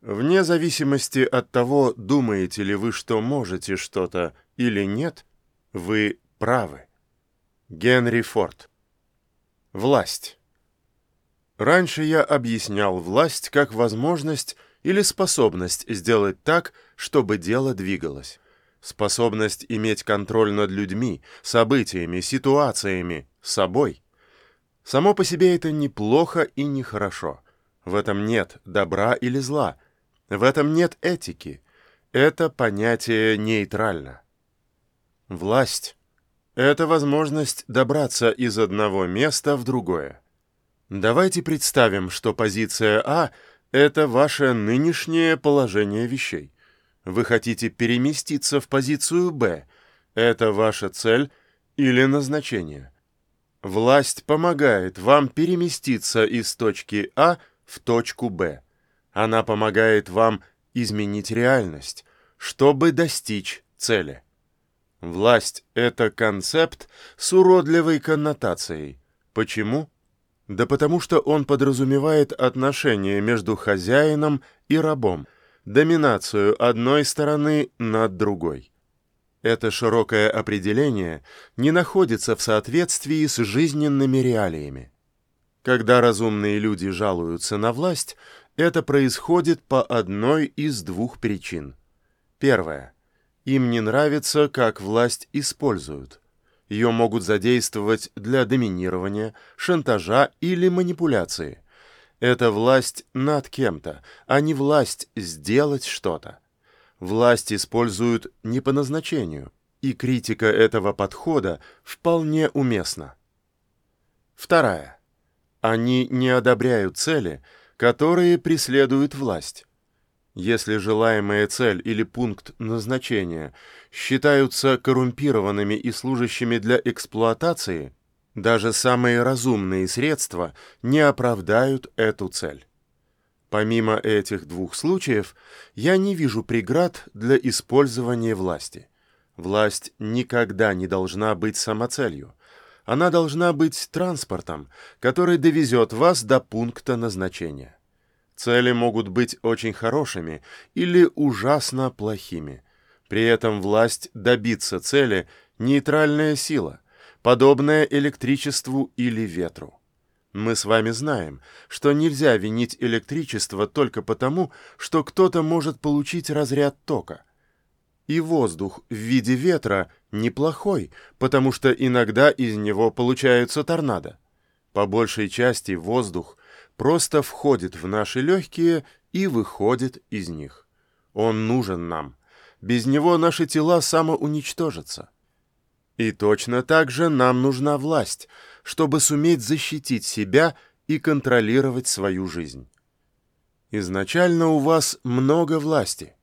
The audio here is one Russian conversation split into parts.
Вне зависимости от того, думаете ли вы, что можете что-то или нет, вы правы. Генри Форд. Власть. Раньше я объяснял власть как возможность или способность сделать так, чтобы дело двигалось. Способность иметь контроль над людьми, событиями, ситуациями, собой. Само по себе это неплохо и нехорошо. В этом нет добра или зла. В этом нет этики. Это понятие нейтрально. Власть — это возможность добраться из одного места в другое. Давайте представим, что позиция А — это ваше нынешнее положение вещей. Вы хотите переместиться в позицию Б. Это ваша цель или назначение. Власть помогает вам переместиться из точки А в точку Б. Она помогает вам изменить реальность, чтобы достичь цели. Власть — это концепт с уродливой коннотацией. Почему? Да потому что он подразумевает отношения между хозяином и рабом, доминацию одной стороны над другой. Это широкое определение не находится в соответствии с жизненными реалиями. Когда разумные люди жалуются на власть, это происходит по одной из двух причин. Первое. Им не нравится, как власть используют. Ее могут задействовать для доминирования, шантажа или манипуляции. Это власть над кем-то, а не власть сделать что-то. Власть используют не по назначению, и критика этого подхода вполне уместна. Вторая. Они не одобряют цели, которые преследует власть. Если желаемая цель или пункт назначения считаются коррумпированными и служащими для эксплуатации, даже самые разумные средства не оправдают эту цель. Помимо этих двух случаев, я не вижу преград для использования власти. Власть никогда не должна быть самоцелью. Она должна быть транспортом, который довезет вас до пункта назначения. Цели могут быть очень хорошими или ужасно плохими. При этом власть добиться цели – нейтральная сила, подобная электричеству или ветру. Мы с вами знаем, что нельзя винить электричество только потому, что кто-то может получить разряд тока. И воздух в виде ветра неплохой, потому что иногда из него получаются торнадо. По большей части воздух просто входит в наши легкие и выходит из них. Он нужен нам. Без него наши тела самоуничтожатся. И точно так же нам нужна власть, чтобы суметь защитить себя и контролировать свою жизнь. Изначально у вас много власти.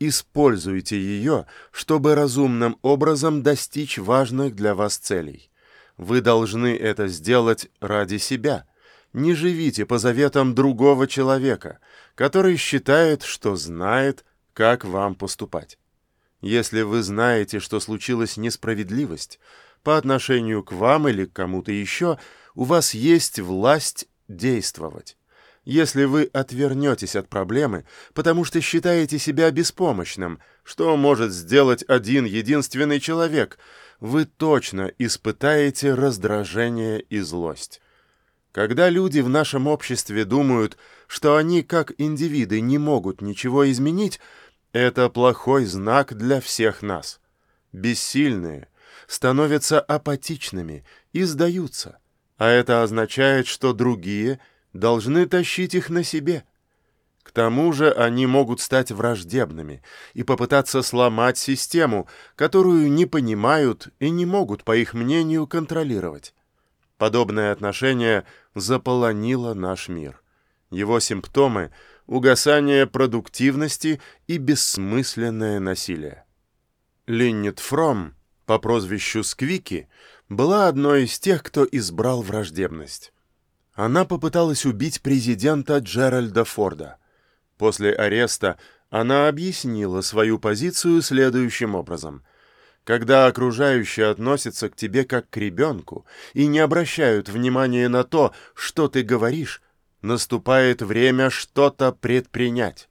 Используйте ее, чтобы разумным образом достичь важных для вас целей. Вы должны это сделать ради себя – не живите по заветам другого человека, который считает, что знает, как вам поступать. Если вы знаете, что случилась несправедливость по отношению к вам или к кому-то еще, у вас есть власть действовать. Если вы отвернетесь от проблемы, потому что считаете себя беспомощным, что может сделать один единственный человек, вы точно испытаете раздражение и злость. Когда люди в нашем обществе думают, что они как индивиды не могут ничего изменить, это плохой знак для всех нас. Бессильные становятся апатичными и сдаются, а это означает, что другие должны тащить их на себе. К тому же они могут стать враждебными и попытаться сломать систему, которую не понимают и не могут, по их мнению, контролировать. Подобное отношение заполонило наш мир. Его симптомы – угасание продуктивности и бессмысленное насилие. Линнет Фром по прозвищу Сквики была одной из тех, кто избрал враждебность. Она попыталась убить президента Джеральда Форда. После ареста она объяснила свою позицию следующим образом – когда окружающие относятся к тебе как к ребенку и не обращают внимания на то, что ты говоришь, наступает время что-то предпринять.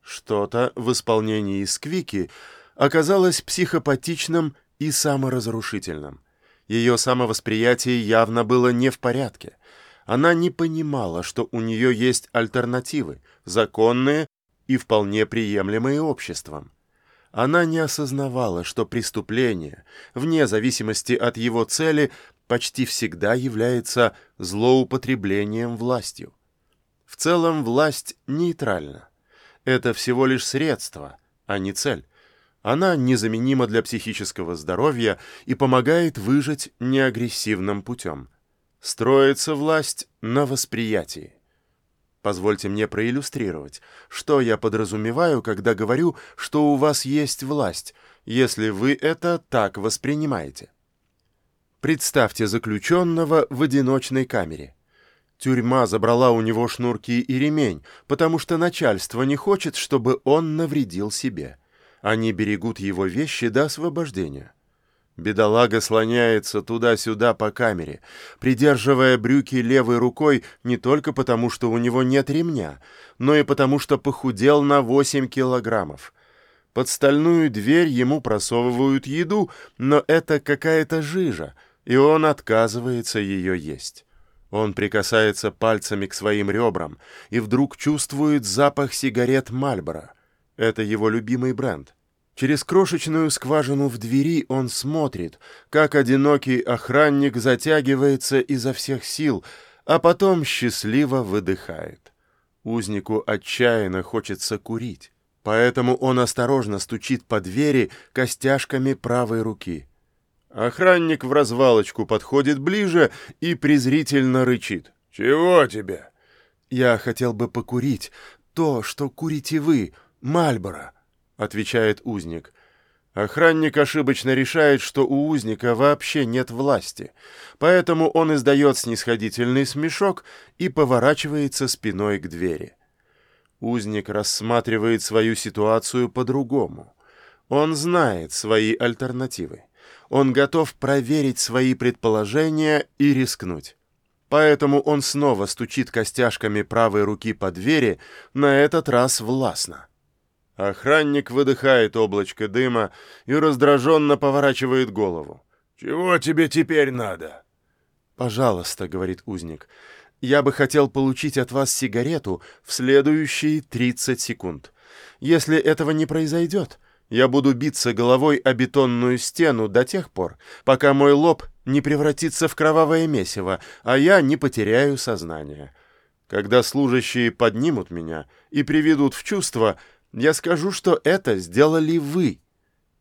Что-то в исполнении Сквики оказалось психопатичным и саморазрушительным. Ее самовосприятие явно было не в порядке. Она не понимала, что у нее есть альтернативы, законные и вполне приемлемые обществом. Она не осознавала, что преступление, вне зависимости от его цели, почти всегда является злоупотреблением властью. В целом власть нейтральна. Это всего лишь средство, а не цель. Она незаменима для психического здоровья и помогает выжить неагрессивным путем. Строится власть на восприятии. Позвольте мне проиллюстрировать, что я подразумеваю, когда говорю, что у вас есть власть, если вы это так воспринимаете. Представьте заключенного в одиночной камере. Тюрьма забрала у него шнурки и ремень, потому что начальство не хочет, чтобы он навредил себе. Они берегут его вещи до освобождения. Бедолага слоняется туда-сюда по камере, придерживая брюки левой рукой не только потому, что у него нет ремня, но и потому, что похудел на 8 килограммов. Под стальную дверь ему просовывают еду, но это какая-то жижа, и он отказывается ее есть. Он прикасается пальцами к своим ребрам и вдруг чувствует запах сигарет Мальборо. Это его любимый бренд. Через крошечную скважину в двери он смотрит, как одинокий охранник затягивается изо всех сил, а потом счастливо выдыхает. Узнику отчаянно хочется курить, поэтому он осторожно стучит по двери костяшками правой руки. Охранник в развалочку подходит ближе и презрительно рычит. «Чего тебе?» «Я хотел бы покурить то, что курите вы, Мальборо» отвечает узник. Охранник ошибочно решает, что у узника вообще нет власти, поэтому он издает снисходительный смешок и поворачивается спиной к двери. Узник рассматривает свою ситуацию по-другому. Он знает свои альтернативы. Он готов проверить свои предположения и рискнуть. Поэтому он снова стучит костяшками правой руки по двери, на этот раз властно. Охранник выдыхает облачко дыма и раздраженно поворачивает голову. «Чего тебе теперь надо?» «Пожалуйста», — говорит узник, — «я бы хотел получить от вас сигарету в следующие 30 секунд. Если этого не произойдет, я буду биться головой о бетонную стену до тех пор, пока мой лоб не превратится в кровавое месиво, а я не потеряю сознание. Когда служащие поднимут меня и приведут в чувство, — я скажу, что это сделали вы.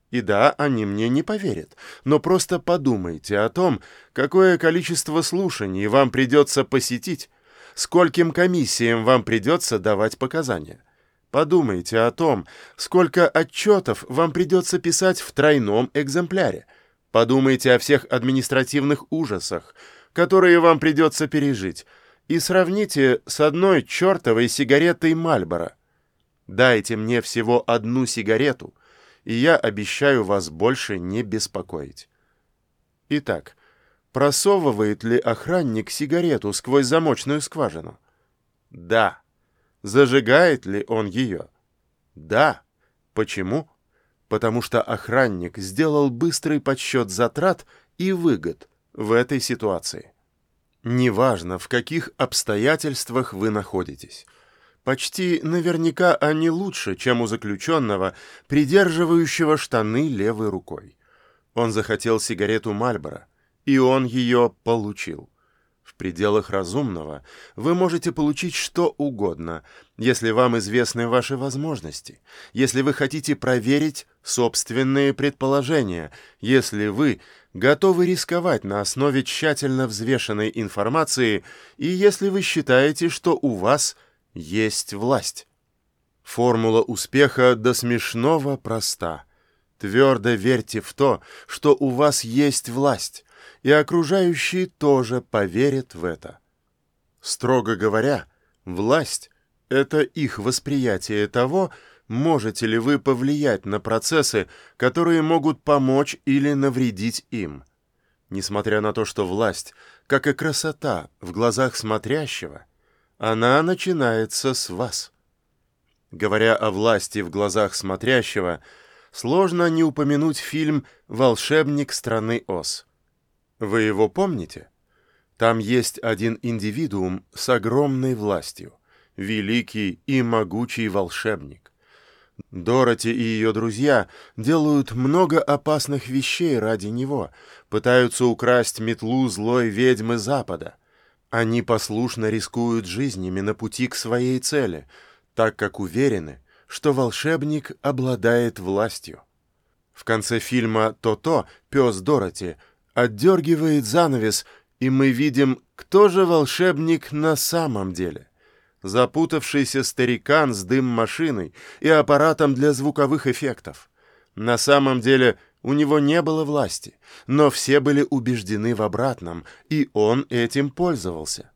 И да, они мне не поверят, но просто подумайте о том, какое количество слушаний вам придется посетить, скольким комиссиям вам придется давать показания. Подумайте о том, сколько отчетов вам придется писать в тройном экземпляре. Подумайте о всех административных ужасах, которые вам придется пережить, и сравните с одной чертовой сигаретой Мальборо. Дайте мне всего одну сигарету, и я обещаю вас больше не беспокоить. Итак, просовывает ли охранник сигарету сквозь замочную скважину? Да. Зажигает ли он ее? Да. Почему? Потому что охранник сделал быстрый подсчет затрат и выгод в этой ситуации. Неважно, в каких обстоятельствах вы находитесь. Почти наверняка они лучше, чем у заключенного, придерживающего штаны левой рукой. Он захотел сигарету Мальборо, и он ее получил. В пределах разумного вы можете получить что угодно, если вам известны ваши возможности, если вы хотите проверить собственные предположения, если вы готовы рисковать на основе тщательно взвешенной информации и если вы считаете, что у вас – есть власть. Формула успеха до смешного проста. Твердо верьте в то, что у вас есть власть, и окружающие тоже поверят в это. Строго говоря, власть — это их восприятие того, можете ли вы повлиять на процессы, которые могут помочь или навредить им. Несмотря на то, что власть, как и красота в глазах смотрящего — она начинается с вас. Говоря о власти в глазах смотрящего, сложно не упомянуть фильм «Волшебник страны Оз». Вы его помните? Там есть один индивидуум с огромной властью, великий и могучий волшебник. Дороти и ее друзья делают много опасных вещей ради него, пытаются украсть метлу злой ведьмы Запада. Они послушно рискуют жизнями на пути к своей цели, так как уверены, что волшебник обладает властью. В конце фильма «То-то» пес Дороти отдергивает занавес, и мы видим, кто же волшебник на самом деле. Запутавшийся старикан с дым-машиной и аппаратом для звуковых эффектов. На самом деле у него не было власти, но все были убеждены в обратном, и он этим пользовался.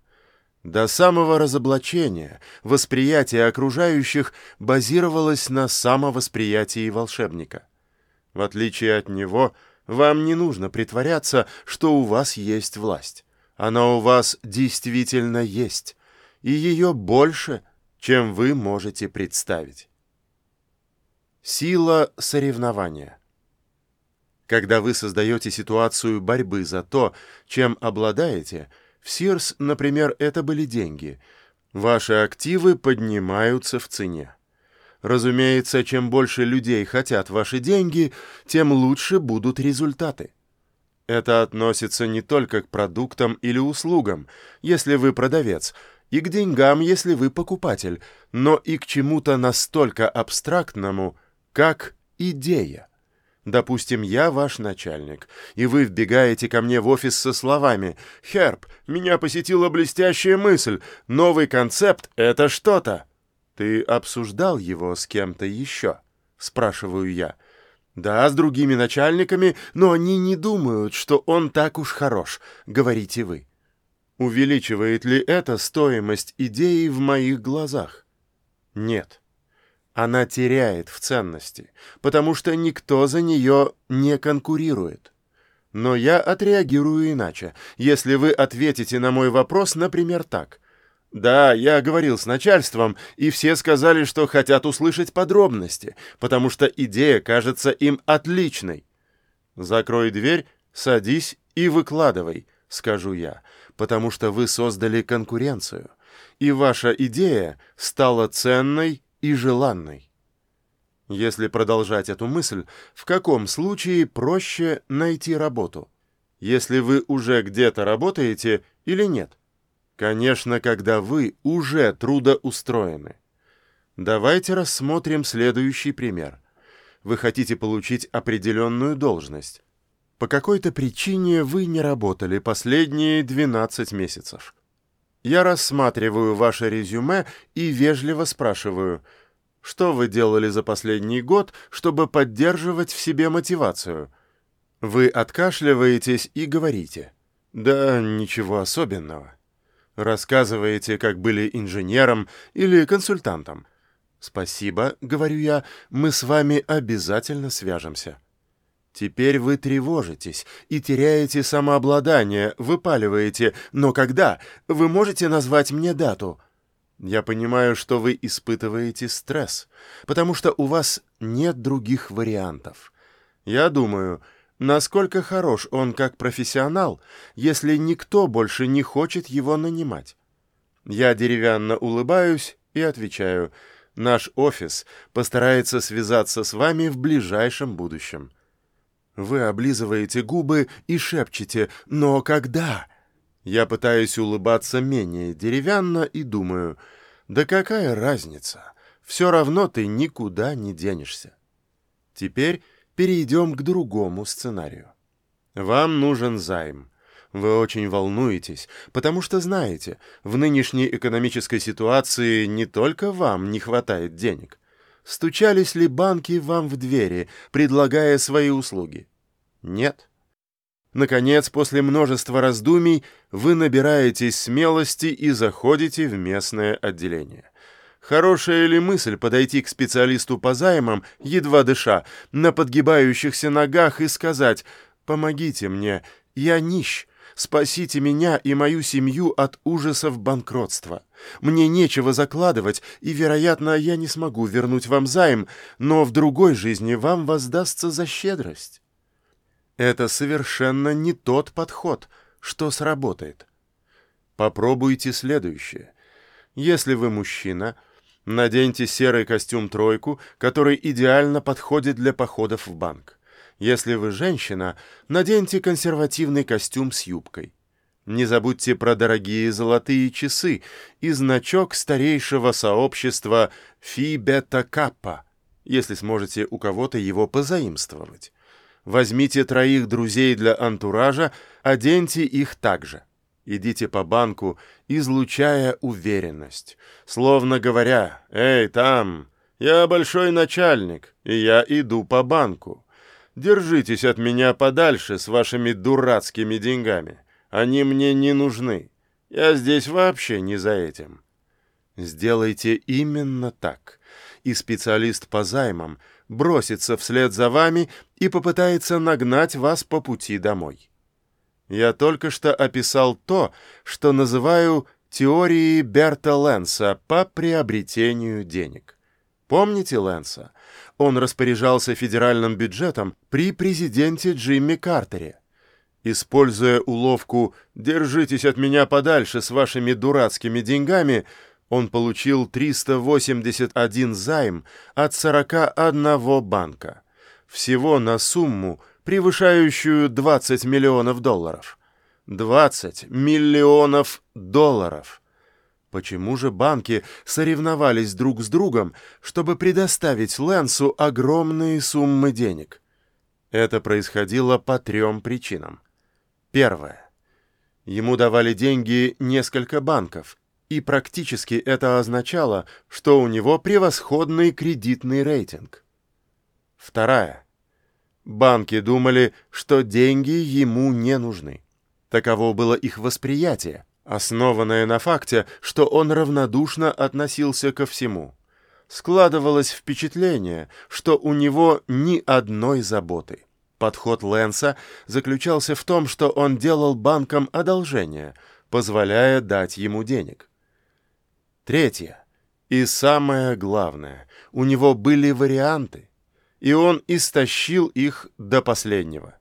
До самого разоблачения восприятие окружающих базировалось на самовосприятии волшебника. В отличие от него, вам не нужно притворяться, что у вас есть власть. Она у вас действительно есть, и ее больше, чем вы можете представить. Сила соревнования Когда вы создаете ситуацию борьбы за то, чем обладаете – в Сирс, например, это были деньги. Ваши активы поднимаются в цене. Разумеется, чем больше людей хотят ваши деньги, тем лучше будут результаты. Это относится не только к продуктам или услугам, если вы продавец, и к деньгам, если вы покупатель, но и к чему-то настолько абстрактному, как идея. Допустим, я ваш начальник, и вы вбегаете ко мне в офис со словами «Херб, меня посетила блестящая мысль, новый концепт — это что-то». «Ты обсуждал его с кем-то еще?» — спрашиваю я. «Да, с другими начальниками, но они не думают, что он так уж хорош», — говорите вы. Увеличивает ли это стоимость идеи в моих глазах? Нет она теряет в ценности, потому что никто за нее не конкурирует. Но я отреагирую иначе, если вы ответите на мой вопрос, например, так. Да, я говорил с начальством, и все сказали, что хотят услышать подробности, потому что идея кажется им отличной. Закрой дверь, садись и выкладывай, скажу я, потому что вы создали конкуренцию, и ваша идея стала ценной и желанной. Если продолжать эту мысль, в каком случае проще найти работу? Если вы уже где-то работаете или нет? Конечно, когда вы уже трудоустроены. Давайте рассмотрим следующий пример. Вы хотите получить определенную должность. По какой-то причине вы не работали последние 12 месяцев. Я рассматриваю ваше резюме и вежливо спрашиваю, что вы делали за последний год, чтобы поддерживать в себе мотивацию? Вы откашливаетесь и говорите, да ничего особенного. Рассказываете, как были инженером или консультантом. Спасибо, говорю я, мы с вами обязательно свяжемся. Теперь вы тревожитесь и теряете самообладание, выпаливаете. Но когда? Вы можете назвать мне дату? Я понимаю, что вы испытываете стресс, потому что у вас нет других вариантов. Я думаю, насколько хорош он как профессионал, если никто больше не хочет его нанимать. Я деревянно улыбаюсь и отвечаю, наш офис постарается связаться с вами в ближайшем будущем. Вы облизываете губы и шепчете «Но когда?» Я пытаюсь улыбаться менее деревянно и думаю «Да какая разница? Все равно ты никуда не денешься». Теперь перейдем к другому сценарию. Вам нужен займ. Вы очень волнуетесь, потому что знаете, в нынешней экономической ситуации не только вам не хватает денег. Стучались ли банки вам в двери, предлагая свои услуги? Нет. Наконец, после множества раздумий, вы набираетесь смелости и заходите в местное отделение. Хорошая ли мысль подойти к специалисту по займам, едва дыша, на подгибающихся ногах и сказать «Помогите мне, я нищ, Спасите меня и мою семью от ужасов банкротства. Мне нечего закладывать, и, вероятно, я не смогу вернуть вам займ, но в другой жизни вам воздастся за щедрость. Это совершенно не тот подход, что сработает. Попробуйте следующее. Если вы мужчина, наденьте серый костюм-тройку, который идеально подходит для походов в банк. Если вы женщина, наденьте консервативный костюм с юбкой. Не забудьте про дорогие золотые часы и значок старейшего сообщества Фи Бета Каппа, если сможете у кого-то его позаимствовать. Возьмите троих друзей для антуража, оденьте их также. Идите по банку, излучая уверенность, словно говоря «Эй, там, я большой начальник, и я иду по банку». Держитесь от меня подальше с вашими дурацкими деньгами. Они мне не нужны. Я здесь вообще не за этим. Сделайте именно так, и специалист по займам бросится вслед за вами и попытается нагнать вас по пути домой. Я только что описал то, что называю теорией Берта Ленса по приобретению денег. Помните Лэнса? Он распоряжался федеральным бюджетом при президенте Джимми Картере. Используя уловку «держитесь от меня подальше с вашими дурацкими деньгами», он получил 381 займ от 41 банка. Всего на сумму, превышающую 20 миллионов долларов. 20 миллионов долларов! Почему же банки соревновались друг с другом, чтобы предоставить Лэнсу огромные суммы денег? Это происходило по трем причинам. Первое. Ему давали деньги несколько банков, и практически это означало, что у него превосходный кредитный рейтинг. Вторая. Банки думали, что деньги ему не нужны. Таково было их восприятие – основанное на факте, что он равнодушно относился ко всему. Складывалось впечатление, что у него ни одной заботы. Подход Лэнса заключался в том, что он делал банкам одолжение, позволяя дать ему денег. Третье. И самое главное, у него были варианты, и он истощил их до последнего.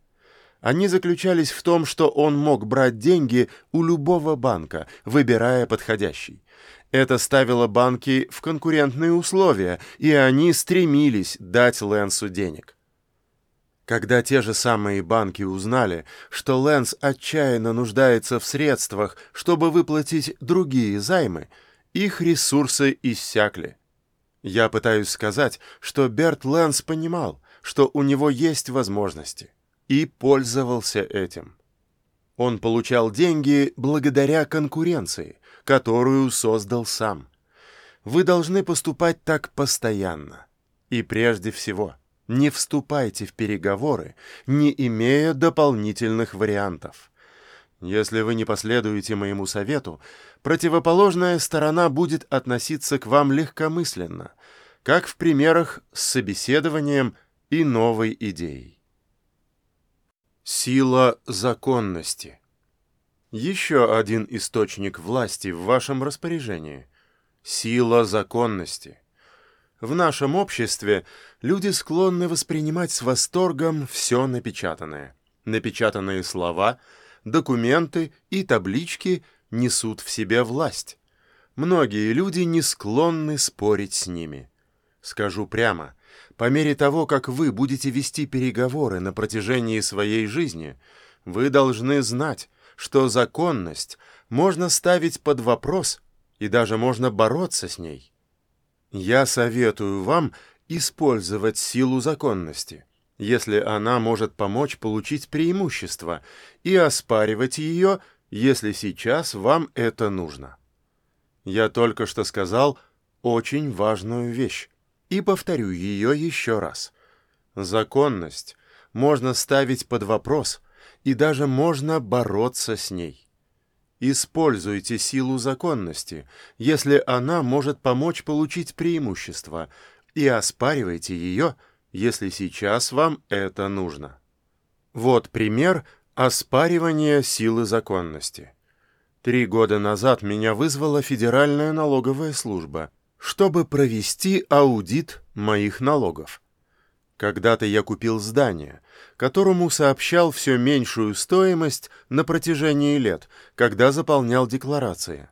Они заключались в том, что он мог брать деньги у любого банка, выбирая подходящий. Это ставило банки в конкурентные условия, и они стремились дать Лэнсу денег. Когда те же самые банки узнали, что Лэнс отчаянно нуждается в средствах, чтобы выплатить другие займы, их ресурсы иссякли. Я пытаюсь сказать, что Берт Лэнс понимал, что у него есть возможности и пользовался этим. Он получал деньги благодаря конкуренции, которую создал сам. Вы должны поступать так постоянно. И прежде всего, не вступайте в переговоры, не имея дополнительных вариантов. Если вы не последуете моему совету, противоположная сторона будет относиться к вам легкомысленно, как в примерах с собеседованием и новой идеей. Сила законности. Еще один источник власти в вашем распоряжении. Сила законности. В нашем обществе люди склонны воспринимать с восторгом все напечатанное. Напечатанные слова, документы и таблички несут в себе власть. Многие люди не склонны спорить с ними. Скажу прямо – по мере того, как вы будете вести переговоры на протяжении своей жизни, вы должны знать, что законность можно ставить под вопрос и даже можно бороться с ней. Я советую вам использовать силу законности, если она может помочь получить преимущество, и оспаривать ее, если сейчас вам это нужно. Я только что сказал очень важную вещь и повторю ее еще раз. Законность можно ставить под вопрос, и даже можно бороться с ней. Используйте силу законности, если она может помочь получить преимущество, и оспаривайте ее, если сейчас вам это нужно. Вот пример Оспаривание силы законности. Три года назад меня вызвала Федеральная налоговая служба, чтобы провести аудит моих налогов. Когда-то я купил здание, которому сообщал все меньшую стоимость на протяжении лет, когда заполнял декларации.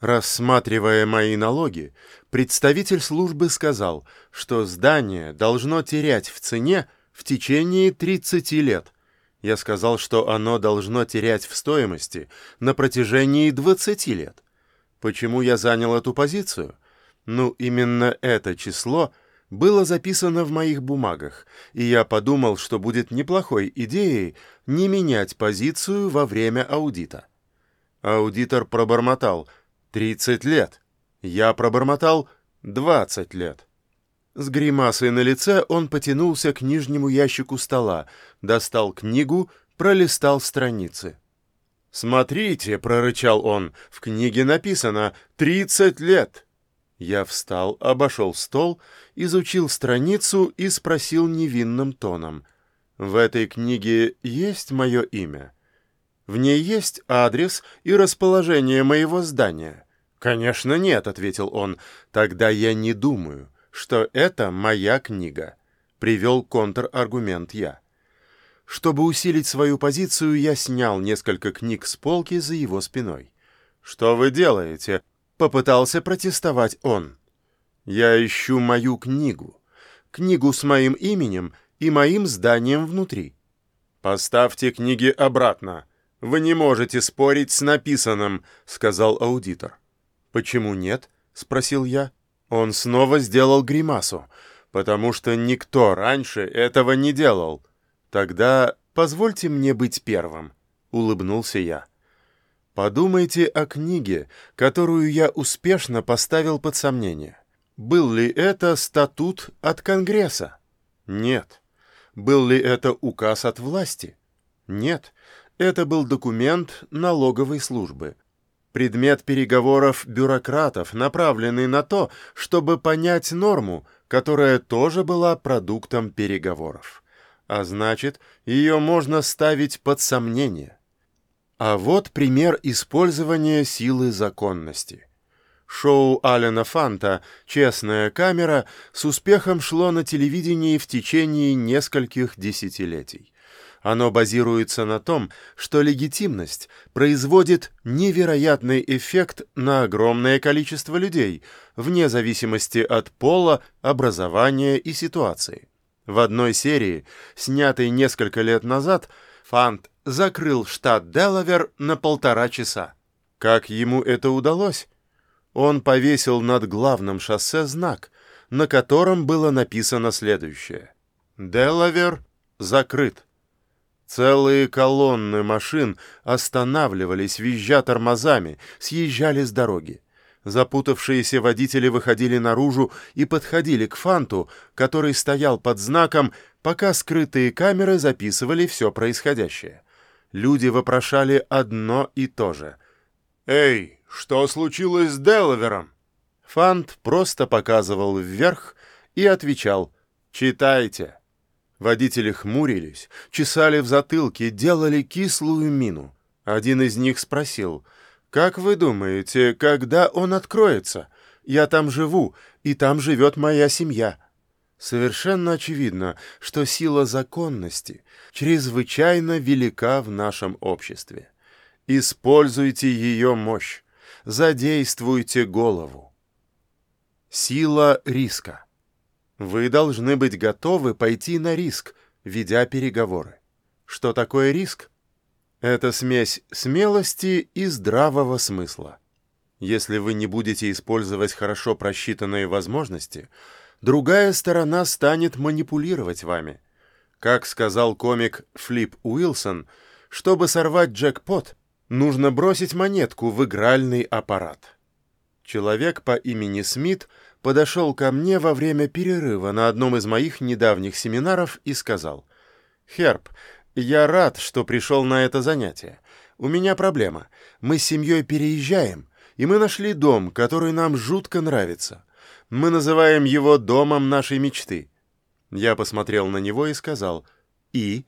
Рассматривая мои налоги, представитель службы сказал, что здание должно терять в цене в течение 30 лет. Я сказал, что оно должно терять в стоимости на протяжении 20 лет. Почему я занял эту позицию? Ну, именно это число – было записано в моих бумагах, и я подумал, что будет неплохой идеей не менять позицию во время аудита. Аудитор пробормотал «30 лет». Я пробормотал «20 лет». С гримасой на лице он потянулся к нижнему ящику стола, достал книгу, пролистал страницы. «Смотрите», — прорычал он, — «в книге написано «тридцать лет». Я встал, обошел стол, изучил страницу и спросил невинным тоном. «В этой книге есть мое имя? В ней есть адрес и расположение моего здания?» «Конечно нет», — ответил он. «Тогда я не думаю, что это моя книга», — привел контраргумент я. Чтобы усилить свою позицию, я снял несколько книг с полки за его спиной. «Что вы делаете?» Попытался протестовать он. «Я ищу мою книгу. Книгу с моим именем и моим зданием внутри». «Поставьте книги обратно. Вы не можете спорить с написанным», — сказал аудитор. «Почему нет?» — спросил я. Он снова сделал гримасу, потому что никто раньше этого не делал. Тогда позвольте мне быть первым, — улыбнулся я. Подумайте о книге, которую я успешно поставил под сомнение. Был ли это статут от Конгресса? Нет. Был ли это указ от власти? Нет. Это был документ налоговой службы. Предмет переговоров бюрократов, направленный на то, чтобы понять норму, которая тоже была продуктом переговоров. А значит, ее можно ставить под сомнение. А вот пример использования силы законности. Шоу Алена Фанта «Честная камера» с успехом шло на телевидении в течение нескольких десятилетий. Оно базируется на том, что легитимность производит невероятный эффект на огромное количество людей, вне зависимости от пола, образования и ситуации. В одной серии, снятой несколько лет назад, Фант закрыл штат Делавер на полтора часа. Как ему это удалось? Он повесил над главным шоссе знак, на котором было написано следующее. «Делавер закрыт». Целые колонны машин останавливались, визжа тормозами, съезжали с дороги. Запутавшиеся водители выходили наружу и подходили к Фанту, который стоял под знаком, пока скрытые камеры записывали все происходящее люди вопрошали одно и то же. «Эй, что случилось с Делавером?» Фант просто показывал вверх и отвечал «Читайте». Водители хмурились, чесали в затылке, делали кислую мину. Один из них спросил «Как вы думаете, когда он откроется? Я там живу, и там живет моя семья». Совершенно очевидно, что сила законности чрезвычайно велика в нашем обществе. Используйте ее мощь, задействуйте голову. Сила риска. Вы должны быть готовы пойти на риск, ведя переговоры. Что такое риск? Это смесь смелости и здравого смысла. Если вы не будете использовать хорошо просчитанные возможности – другая сторона станет манипулировать вами. Как сказал комик Флип Уилсон, чтобы сорвать джекпот, нужно бросить монетку в игральный аппарат. Человек по имени Смит подошел ко мне во время перерыва на одном из моих недавних семинаров и сказал, «Херб, я рад, что пришел на это занятие. У меня проблема. Мы с семьей переезжаем, и мы нашли дом, который нам жутко нравится. Мы называем его домом нашей мечты. Я посмотрел на него и сказал «И?»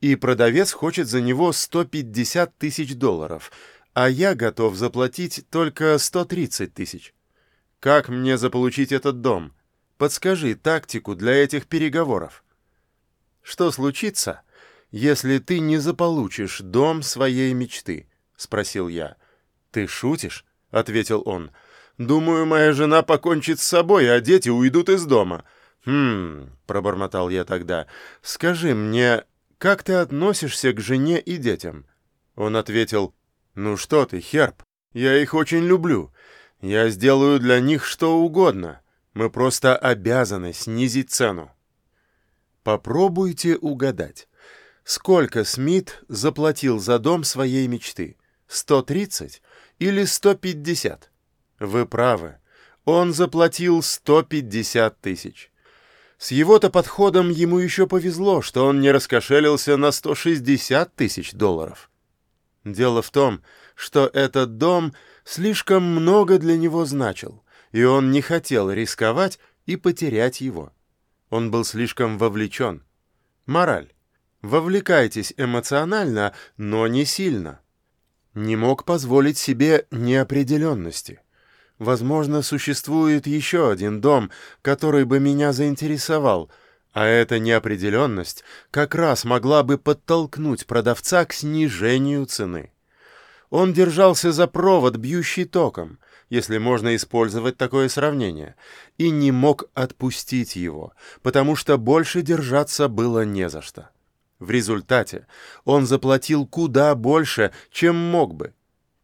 и продавец хочет за него 150 тысяч долларов, а я готов заплатить только 130 тысяч. Как мне заполучить этот дом? Подскажи тактику для этих переговоров. Что случится, если ты не заполучишь дом своей мечты? Спросил я. Ты шутишь? Ответил он. Думаю, моя жена покончит с собой, а дети уйдут из дома. Хм, пробормотал я тогда. Скажи мне, как ты относишься к жене и детям? Он ответил, ну что ты, Херб, я их очень люблю. Я сделаю для них что угодно. Мы просто обязаны снизить цену. Попробуйте угадать. Сколько Смит заплатил за дом своей мечты? 130 или 150? Вы правы. Он заплатил 150 тысяч. С его-то подходом ему еще повезло, что он не раскошелился на 160 тысяч долларов. Дело в том, что этот дом слишком много для него значил и он не хотел рисковать и потерять его. Он был слишком вовлечен. Мораль. Вовлекайтесь эмоционально, но не сильно. Не мог позволить себе неопределенности. Возможно, существует еще один дом, который бы меня заинтересовал, а эта неопределенность как раз могла бы подтолкнуть продавца к снижению цены. Он держался за провод, бьющий током, если можно использовать такое сравнение, и не мог отпустить его, потому что больше держаться было не за что. В результате он заплатил куда больше, чем мог бы.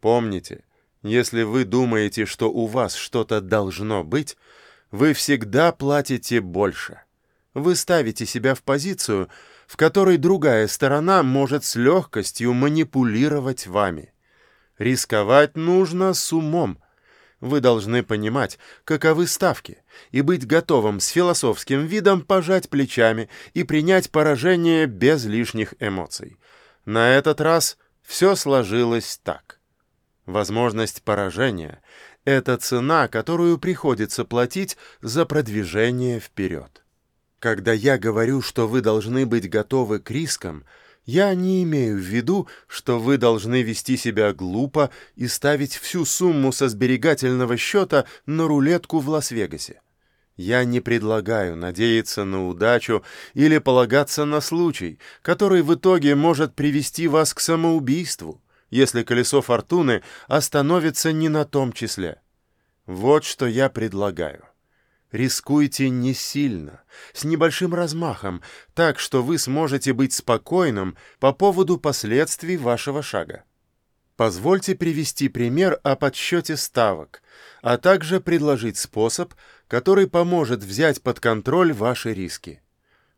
Помните, если вы думаете, что у вас что-то должно быть, вы всегда платите больше. Вы ставите себя в позицию, в которой другая сторона может с легкостью манипулировать вами. Рисковать нужно с умом, вы должны понимать, каковы ставки, и быть готовым с философским видом пожать плечами и принять поражение без лишних эмоций. На этот раз все сложилось так. Возможность поражения — это цена, которую приходится платить за продвижение вперед. Когда я говорю, что вы должны быть готовы к рискам — я не имею в виду, что вы должны вести себя глупо и ставить всю сумму со сберегательного счета на рулетку в Лас-Вегасе. Я не предлагаю надеяться на удачу или полагаться на случай, который в итоге может привести вас к самоубийству, если колесо фортуны остановится не на том числе. Вот что я предлагаю. Рискуйте не сильно, с небольшим размахом, так что вы сможете быть спокойным по поводу последствий вашего шага. Позвольте привести пример о подсчете ставок, а также предложить способ, который поможет взять под контроль ваши риски.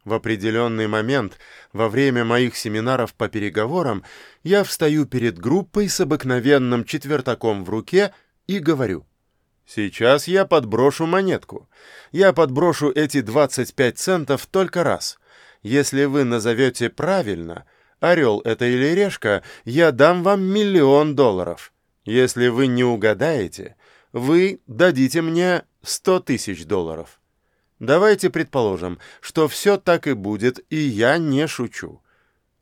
В определенный момент во время моих семинаров по переговорам я встаю перед группой с обыкновенным четвертаком в руке и говорю – Сейчас я подброшу монетку. Я подброшу эти 25 центов только раз. Если вы назовете правильно, орел это или решка, я дам вам миллион долларов. Если вы не угадаете, вы дадите мне 100 тысяч долларов. Давайте предположим, что все так и будет, и я не шучу.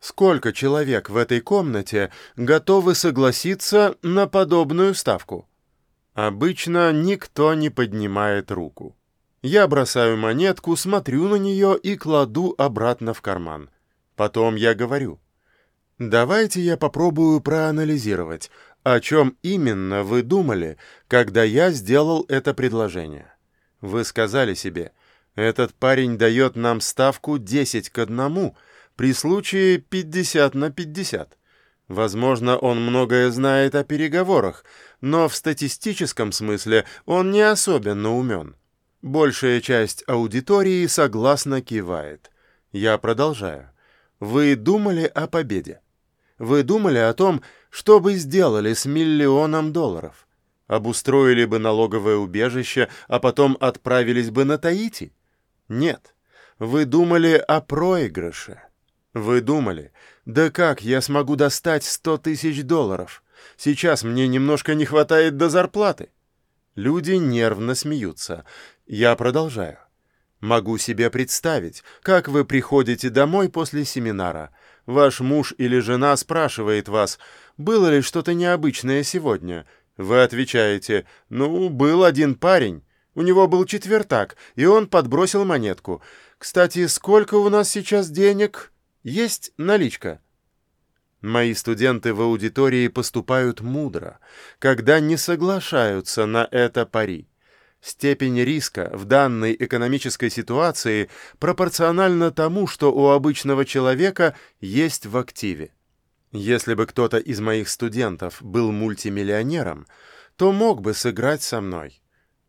Сколько человек в этой комнате готовы согласиться на подобную ставку? Обычно никто не поднимает руку. Я бросаю монетку, смотрю на нее и кладу обратно в карман. Потом я говорю. Давайте я попробую проанализировать, о чем именно вы думали, когда я сделал это предложение. Вы сказали себе, этот парень дает нам ставку 10 к 1 при случае 50 на 50. Возможно, он многое знает о переговорах, но в статистическом смысле он не особенно умен. Большая часть аудитории согласно кивает. Я продолжаю. Вы думали о победе? Вы думали о том, что бы сделали с миллионом долларов? Обустроили бы налоговое убежище, а потом отправились бы на Таити? Нет. Вы думали о проигрыше. Вы думали, да как я смогу достать сто тысяч долларов? Сейчас мне немножко не хватает до зарплаты. Люди нервно смеются. Я продолжаю. Могу себе представить, как вы приходите домой после семинара. Ваш муж или жена спрашивает вас, было ли что-то необычное сегодня. Вы отвечаете, ну, был один парень. У него был четвертак, и он подбросил монетку. Кстати, сколько у нас сейчас денег? Есть наличка. Мои студенты в аудитории поступают мудро, когда не соглашаются на это пари. Степень риска в данной экономической ситуации пропорциональна тому, что у обычного человека есть в активе. Если бы кто-то из моих студентов был мультимиллионером, то мог бы сыграть со мной.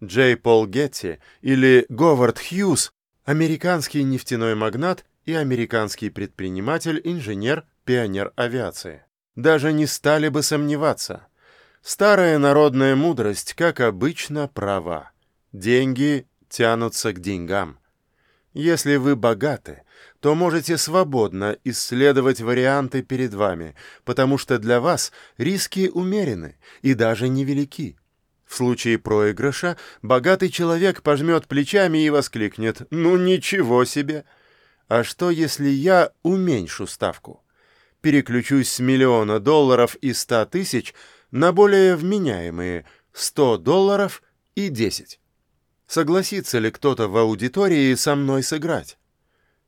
Джей Пол Гетти или Говард Хьюз, американский нефтяной магнат и американский предприниматель, инженер, пионер авиации. Даже не стали бы сомневаться. Старая народная мудрость, как обычно, права. Деньги тянутся к деньгам. Если вы богаты, то можете свободно исследовать варианты перед вами, потому что для вас риски умерены и даже невелики. В случае проигрыша богатый человек пожмет плечами и воскликнет «Ну ничего себе!» А что, если я уменьшу ставку? Переключусь с миллиона долларов и ста тысяч на более вменяемые 100 долларов и 10. Согласится ли кто-то в аудитории со мной сыграть?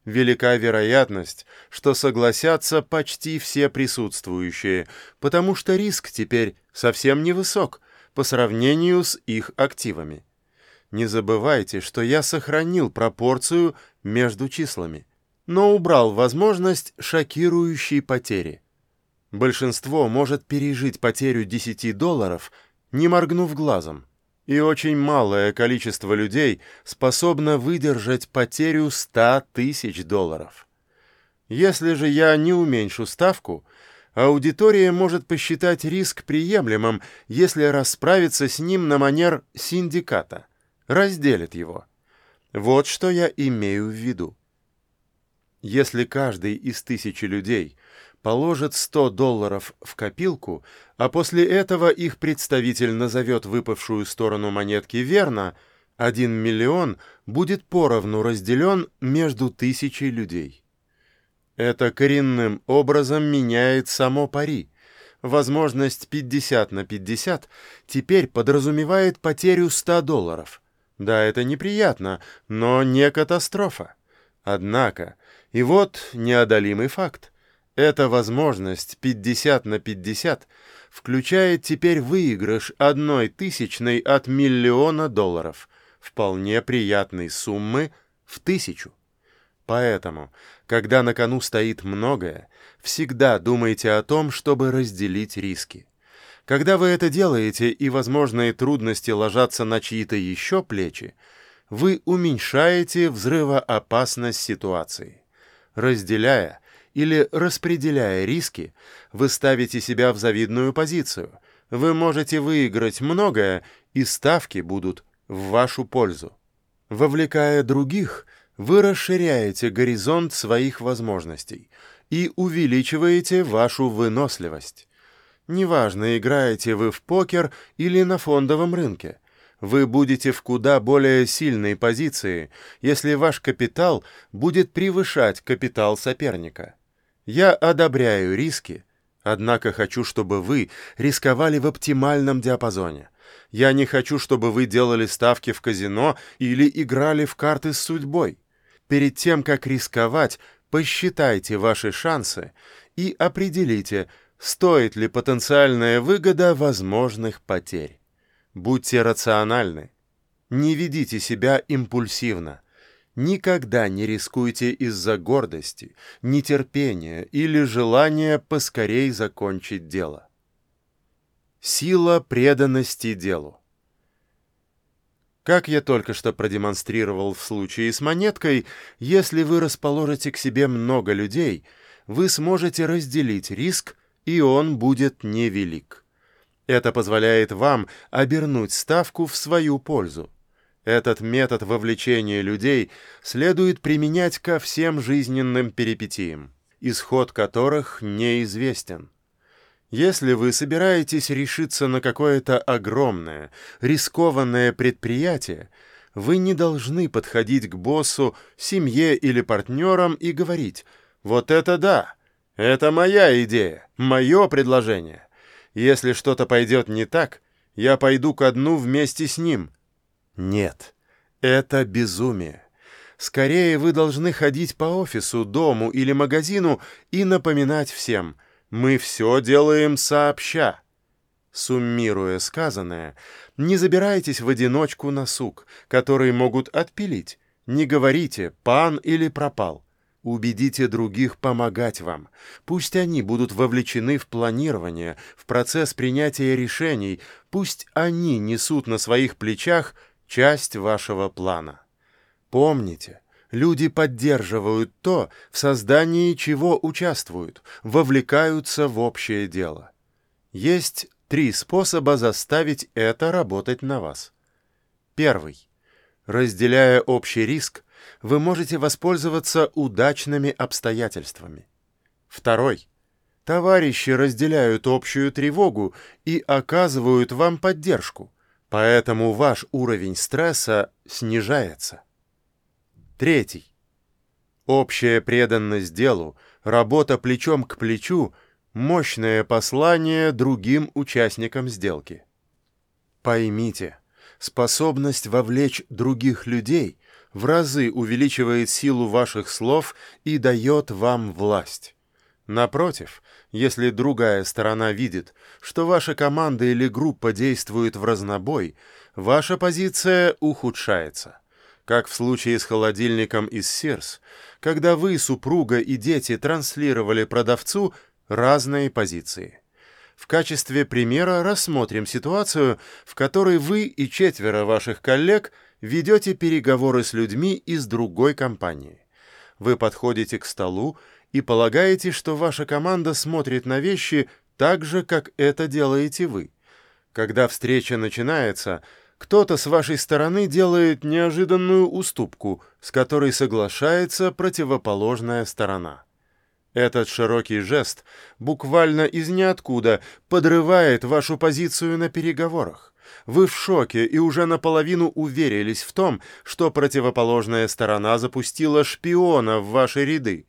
Велика вероятность, что согласятся почти все присутствующие, потому что риск теперь совсем невысок по сравнению с их активами. Не забывайте, что я сохранил пропорцию между числами, но убрал возможность шокирующей потери. Большинство может пережить потерю 10 долларов, не моргнув глазом и очень малое количество людей способно выдержать потерю 100 тысяч долларов. Если же я не уменьшу ставку, аудитория может посчитать риск приемлемым, если расправиться с ним на манер синдиката, разделит его. Вот что я имею в виду. Если каждый из тысячи людей положит 100 долларов в копилку, а после этого их представитель назовет выпавшую сторону монетки верно, один миллион будет поровну разделен между тысячей людей. Это коренным образом меняет само пари. Возможность 50 на 50 теперь подразумевает потерю 100 долларов. Да, это неприятно, но не катастрофа. Однако, и вот неодолимый факт. Эта возможность 50 на 50 включает теперь выигрыш одной тысячной от миллиона долларов, вполне приятной суммы в тысячу. Поэтому, когда на кону стоит многое, всегда думайте о том, чтобы разделить риски. Когда вы это делаете и возможные трудности ложатся на чьи-то еще плечи, вы уменьшаете взрывоопасность ситуации. Разделяя, или распределяя риски, вы ставите себя в завидную позицию. Вы можете выиграть многое, и ставки будут в вашу пользу. Вовлекая других, вы расширяете горизонт своих возможностей и увеличиваете вашу выносливость. Неважно, играете вы в покер или на фондовом рынке – вы будете в куда более сильной позиции, если ваш капитал будет превышать капитал соперника. Я одобряю риски, однако хочу, чтобы вы рисковали в оптимальном диапазоне. Я не хочу, чтобы вы делали ставки в казино или играли в карты с судьбой. Перед тем, как рисковать, посчитайте ваши шансы и определите, стоит ли потенциальная выгода возможных потерь. Будьте рациональны. Не ведите себя импульсивно. Никогда не рискуйте из-за гордости, нетерпения или желания поскорей закончить дело. Сила преданности делу. Как я только что продемонстрировал в случае с монеткой, если вы расположите к себе много людей, вы сможете разделить риск, и он будет невелик. Это позволяет вам обернуть ставку в свою пользу. Этот метод вовлечения людей следует применять ко всем жизненным перипетиям, исход которых неизвестен. Если вы собираетесь решиться на какое-то огромное, рискованное предприятие, вы не должны подходить к боссу, семье или партнерам и говорить «Вот это да! Это моя идея, мое предложение. Если что-то пойдет не так, я пойду ко дну вместе с ним. Нет, это безумие. Скорее вы должны ходить по офису, дому или магазину и напоминать всем, мы все делаем сообща. Суммируя сказанное, не забирайтесь в одиночку на сук, который могут отпилить. Не говорите «пан» или «пропал». Убедите других помогать вам. Пусть они будут вовлечены в планирование, в процесс принятия решений. Пусть они несут на своих плечах часть вашего плана. Помните, люди поддерживают то, в создании чего участвуют, вовлекаются в общее дело. Есть Три способа заставить это работать на вас. Первый. Разделяя общий риск, вы можете воспользоваться удачными обстоятельствами. Второй. Товарищи разделяют общую тревогу и оказывают вам поддержку, поэтому ваш уровень стресса снижается. Третий. Общая преданность делу, работа плечом к плечу – мощное послание другим участникам сделки. Поймите, способность вовлечь других людей в разы увеличивает силу ваших слов и дает вам власть. Напротив, если другая сторона видит, что ваша команда или группа действует в разнобой, ваша позиция ухудшается. Как в случае с холодильником из Сирс, когда вы, супруга и дети транслировали продавцу разные позиции. В качестве примера рассмотрим ситуацию, в которой вы и четверо ваших коллег ведете переговоры с людьми из другой компании. Вы подходите к столу и полагаете, что ваша команда смотрит на вещи так же, как это делаете вы. Когда встреча начинается, кто-то с вашей стороны делает неожиданную уступку, с которой соглашается противоположная сторона. Этот широкий жест буквально из ниоткуда подрывает вашу позицию на переговорах. Вы в шоке и уже наполовину уверились в том, что противоположная сторона запустила шпиона в ваши ряды.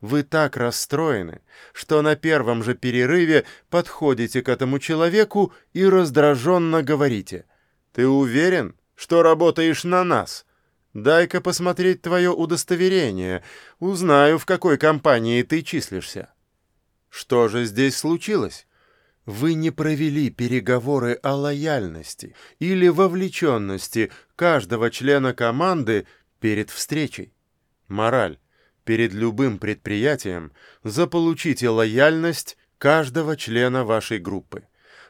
Вы так расстроены, что на первом же перерыве подходите к этому человеку и раздраженно говорите «Ты уверен, что работаешь на нас?» Дай-ка посмотреть твое удостоверение. Узнаю, в какой компании ты числишься. Что же здесь случилось? Вы не провели переговоры о лояльности или вовлеченности каждого члена команды перед встречей. Мораль. Перед любым предприятием заполучите лояльность каждого члена вашей группы.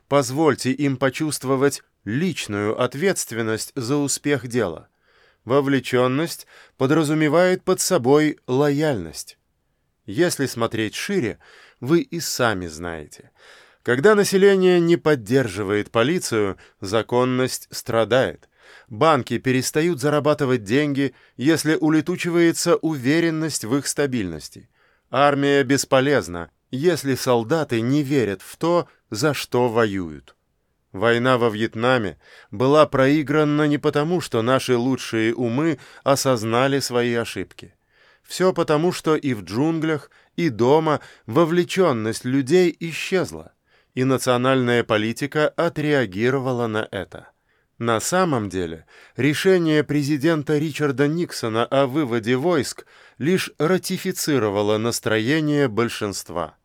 Позвольте им почувствовать личную ответственность за успех дела. Вовлеченность подразумевает под собой лояльность. Если смотреть шире, вы и сами знаете. Когда население не поддерживает полицию, законность страдает. Банки перестают зарабатывать деньги, если улетучивается уверенность в их стабильности. Армия бесполезна, если солдаты не верят в то, за что воюют. Война во Вьетнаме была проиграна не потому, что наши лучшие умы осознали свои ошибки. Все потому, что и в джунглях, и дома вовлеченность людей исчезла, и национальная политика отреагировала на это. На самом деле, решение президента Ричарда Никсона о выводе войск лишь ратифицировало настроение большинства.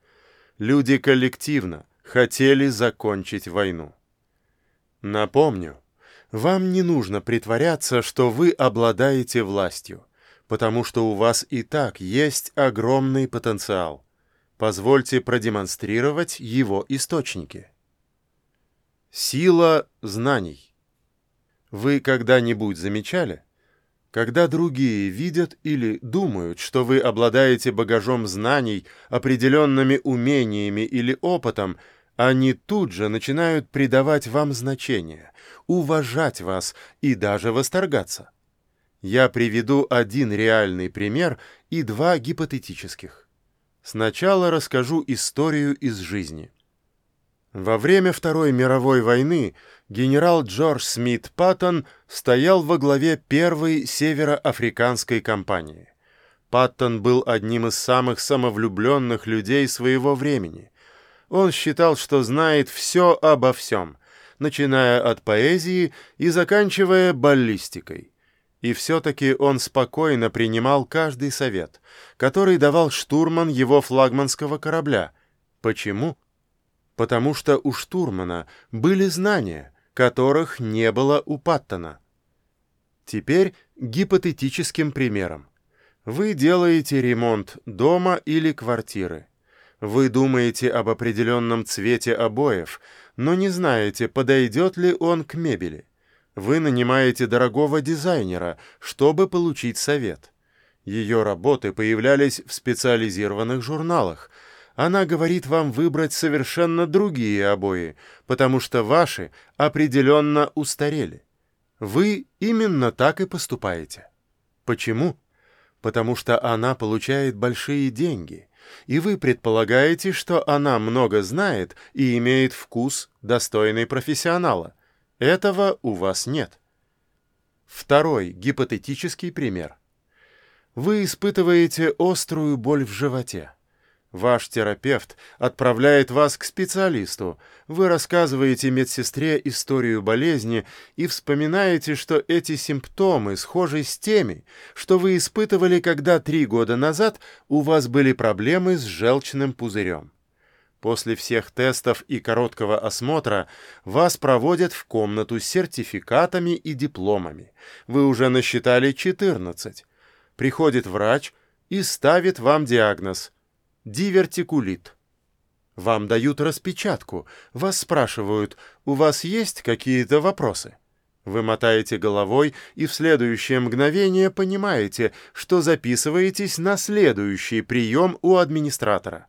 Люди коллективно хотели закончить войну. Напомню, вам не нужно притворяться, что вы обладаете властью, потому что у вас и так есть огромный потенциал. Позвольте продемонстрировать его источники. Сила знаний. Вы когда-нибудь замечали, когда другие видят или думают, что вы обладаете багажом знаний, определенными умениями или опытом, они тут же начинают придавать вам значение, уважать вас и даже восторгаться. Я приведу один реальный пример и два гипотетических. Сначала расскажу историю из жизни. Во время Второй мировой войны генерал Джордж Смит Паттон стоял во главе первой североафриканской кампании. Паттон был одним из самых самовлюбленных людей своего времени. Он считал, что знает все обо всем, начиная от поэзии и заканчивая баллистикой. И все-таки он спокойно принимал каждый совет, который давал штурман его флагманского корабля. Почему? Потому что у штурмана были знания, которых не было у Паттона. Теперь гипотетическим примером. Вы делаете ремонт дома или квартиры. Вы думаете об определенном цвете обоев, но не знаете, подойдет ли он к мебели. Вы нанимаете дорогого дизайнера, чтобы получить совет. Ее работы появлялись в специализированных журналах. Она говорит вам выбрать совершенно другие обои, потому что ваши определенно устарели. Вы именно так и поступаете. Почему? потому что она получает большие деньги, и вы предполагаете, что она много знает и имеет вкус, достойный профессионала. Этого у вас нет. Второй гипотетический пример. Вы испытываете острую боль в животе. Ваш терапевт отправляет вас к специалисту. Вы рассказываете медсестре историю болезни и вспоминаете, что эти симптомы схожи с теми, что вы испытывали, когда три года назад у вас были проблемы с желчным пузырем. После всех тестов и короткого осмотра вас проводят в комнату с сертификатами и дипломами. Вы уже насчитали 14. Приходит врач и ставит вам диагноз – дивертикулит. Вам дают распечатку, вас спрашивают, у вас есть какие-то вопросы? Вы мотаете головой и в следующее мгновение понимаете, что записываетесь на следующий прием у администратора.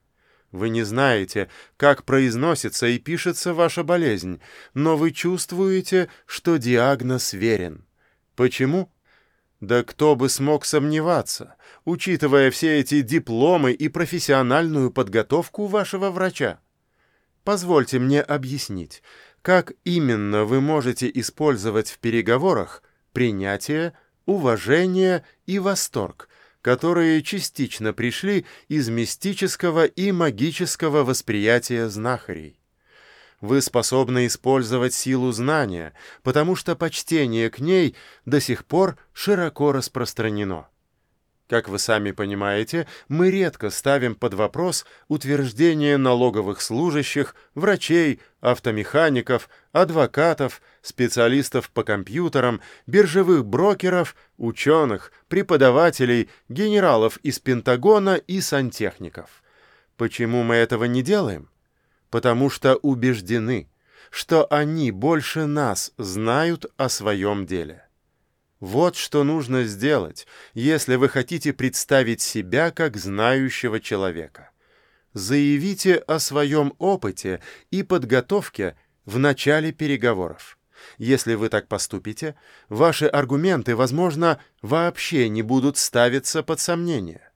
Вы не знаете, как произносится и пишется ваша болезнь, но вы чувствуете, что диагноз верен. Почему? Да кто бы смог сомневаться, учитывая все эти дипломы и профессиональную подготовку вашего врача? Позвольте мне объяснить, как именно вы можете использовать в переговорах принятие, уважение и восторг, которые частично пришли из мистического и магического восприятия знахарей. Вы способны использовать силу знания, потому что почтение к ней до сих пор широко распространено. Как вы сами понимаете, мы редко ставим под вопрос утверждение налоговых служащих, врачей, автомехаников, адвокатов, специалистов по компьютерам, биржевых брокеров, ученых, преподавателей, генералов из Пентагона и сантехников. Почему мы этого не делаем? потому что убеждены, что они больше нас знают о своем деле. Вот что нужно сделать, если вы хотите представить себя как знающего человека. Заявите о своем опыте и подготовке в начале переговоров. Если вы так поступите, ваши аргументы, возможно, вообще не будут ставиться под сомнение.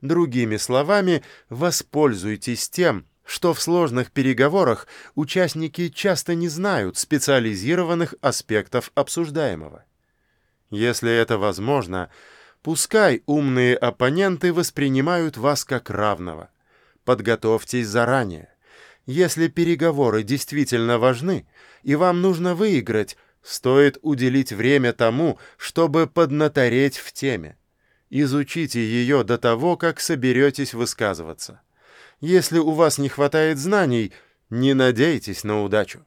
Другими словами, воспользуйтесь тем, что в сложных переговорах участники часто не знают специализированных аспектов обсуждаемого. Если это возможно, пускай умные оппоненты воспринимают вас как равного. Подготовьтесь заранее. Если переговоры действительно важны, и вам нужно выиграть, стоит уделить время тому, чтобы поднатореть в теме. Изучите ее до того, как соберетесь высказываться. Если у вас не хватает знаний, не надейтесь на удачу.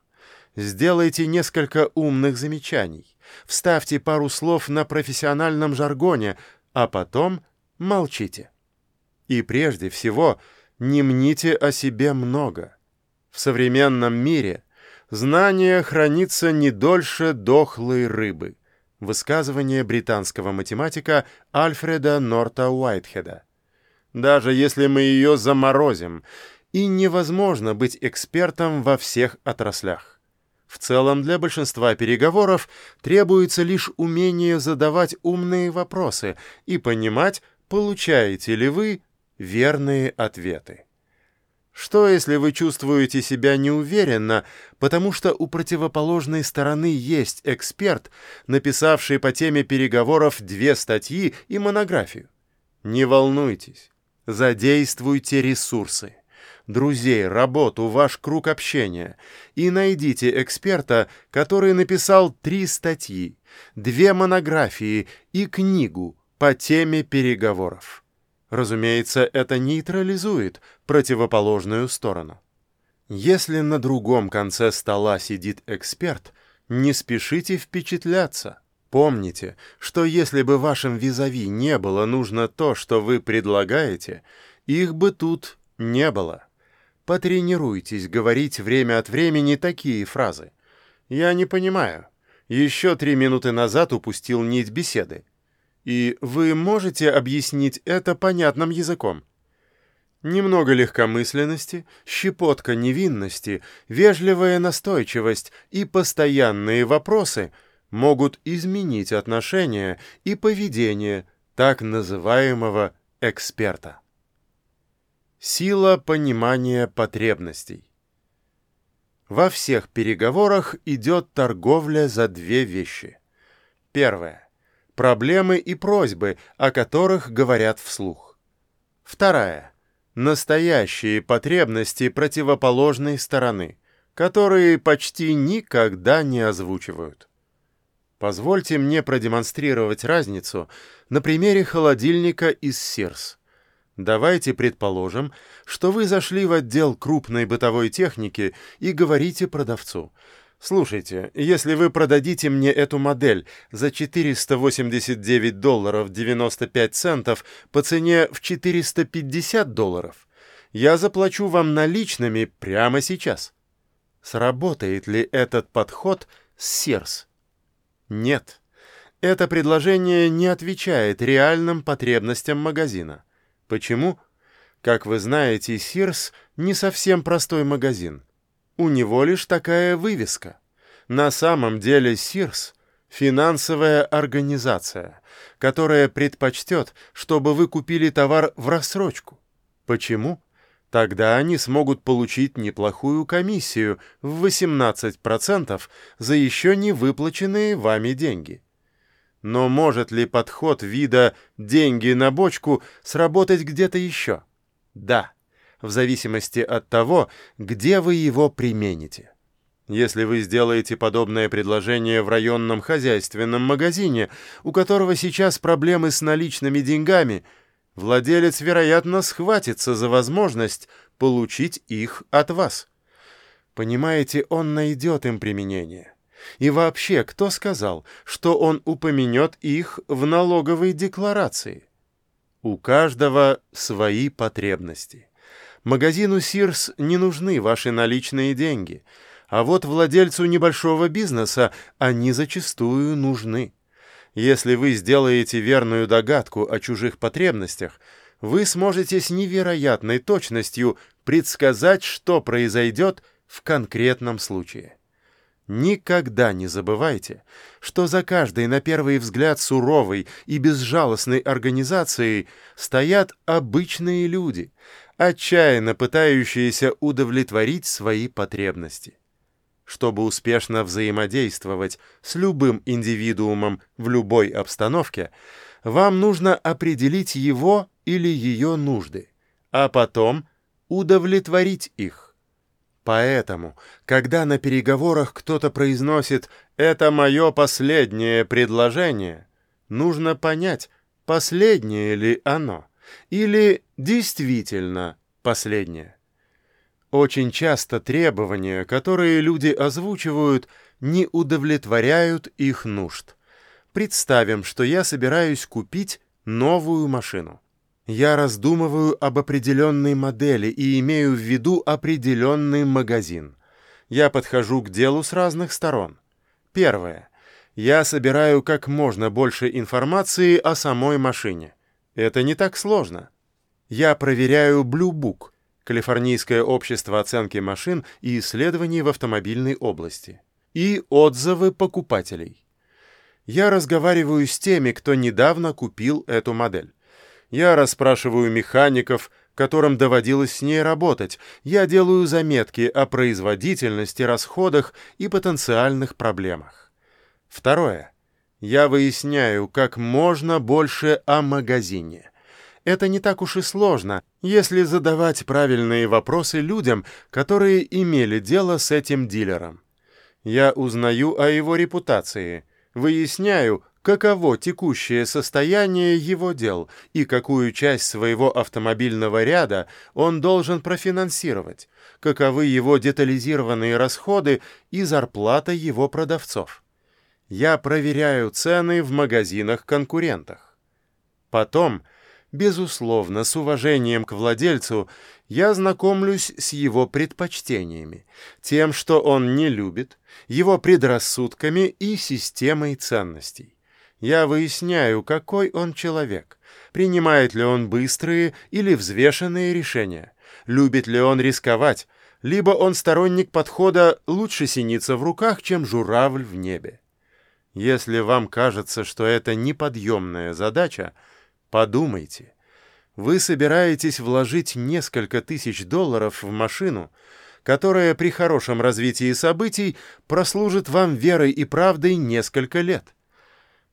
Сделайте несколько умных замечаний, вставьте пару слов на профессиональном жаргоне, а потом молчите. И прежде всего, не мните о себе много. В современном мире знание хранится не дольше дохлой рыбы. Высказывание британского математика Альфреда Норта Уайтхеда даже если мы ее заморозим, и невозможно быть экспертом во всех отраслях. В целом для большинства переговоров требуется лишь умение задавать умные вопросы и понимать, получаете ли вы верные ответы. Что, если вы чувствуете себя неуверенно, потому что у противоположной стороны есть эксперт, написавший по теме переговоров две статьи и монографию? Не волнуйтесь, задействуйте ресурсы друзей, работу, ваш круг общения и найдите эксперта, который написал три статьи, две монографии и книгу по теме переговоров. Разумеется, это нейтрализует противоположную сторону. Если на другом конце стола сидит эксперт, не спешите впечатляться. Помните, что если бы вашим визави не было нужно то, что вы предлагаете, их бы тут не было. Потренируйтесь говорить время от времени такие фразы. «Я не понимаю. Еще три минуты назад упустил нить беседы. И вы можете объяснить это понятным языком?» Немного легкомысленности, щепотка невинности, вежливая настойчивость и постоянные вопросы могут изменить отношение и поведение так называемого эксперта. Сила понимания потребностей. Во всех переговорах идет торговля за две вещи. Первое. Проблемы и просьбы, о которых говорят вслух. Вторая. Настоящие потребности противоположной стороны, которые почти никогда не озвучивают. Позвольте мне продемонстрировать разницу на примере холодильника из Sears. Давайте предположим, что вы зашли в отдел крупной бытовой техники и говорите продавцу. Слушайте, если вы продадите мне эту модель за 489 долларов 95 центов по цене в 450 долларов, я заплачу вам наличными прямо сейчас. Сработает ли этот подход с Sears? Нет. Это предложение не отвечает реальным потребностям магазина. Почему? Как вы знаете, Сирс не совсем простой магазин. У него лишь такая вывеска. На самом деле Сирс — финансовая организация, которая предпочтет, чтобы вы купили товар в рассрочку. Почему? Тогда они смогут получить неплохую комиссию в 18% за еще не выплаченные вами деньги. Но может ли подход вида «деньги на бочку» сработать где-то еще? Да, в зависимости от того, где вы его примените. Если вы сделаете подобное предложение в районном хозяйственном магазине, у которого сейчас проблемы с наличными деньгами, владелец, вероятно, схватится за возможность получить их от вас. Понимаете, он найдет им применение. И вообще, кто сказал, что он упомянет их в налоговой декларации? У каждого свои потребности. Магазину Сирс не нужны ваши наличные деньги, а вот владельцу небольшого бизнеса они зачастую нужны. Если вы сделаете верную догадку о чужих потребностях, вы сможете с невероятной точностью предсказать, что произойдет в конкретном случае. Никогда не забывайте, что за каждой на первый взгляд суровой и безжалостной организацией стоят обычные люди, отчаянно пытающиеся удовлетворить свои потребности. Чтобы успешно взаимодействовать с любым индивидуумом в любой обстановке, вам нужно определить его или ее нужды, а потом удовлетворить их. Поэтому, когда на переговорах кто-то произносит «это мое последнее предложение», нужно понять, последнее ли оно, или действительно последнее. Очень часто требования, которые люди озвучивают, не удовлетворяют их нужд. Представим, что я собираюсь купить новую машину. Я раздумываю об определенной модели и имею в виду определенный магазин. Я подхожу к делу с разных сторон. Первое. Я собираю как можно больше информации о самой машине. Это не так сложно. Я проверяю Blue Book, Калифорнийское общество оценки машин и исследований в автомобильной области, и отзывы покупателей. Я разговариваю с теми, кто недавно купил эту модель. Я расспрашиваю механиков, которым доводилось с ней работать. Я делаю заметки о производительности, расходах и потенциальных проблемах. Второе. Я выясняю как можно больше о магазине. это не так уж и сложно, если задавать правильные вопросы людям, которые имели дело с этим дилером. Я узнаю о его репутации, выясняю, каково текущее состояние его дел и какую часть своего автомобильного ряда он должен профинансировать, каковы его детализированные расходы и зарплата его продавцов. Я проверяю цены в магазинах-конкурентах. Потом, безусловно, с уважением к владельцу, я знакомлюсь с его предпочтениями, тем, что он не любит, его предрассудками и системой ценностей. Я выясняю, какой он человек, принимает ли он быстрые или взвешенные решения, любит ли он рисковать, либо он сторонник подхода «лучше синица в руках, чем журавль в небе». Если вам кажется, что это неподъемная задача, подумайте. Вы собираетесь вложить несколько тысяч долларов в машину, которая при хорошем развитии событий прослужит вам верой и правдой несколько лет.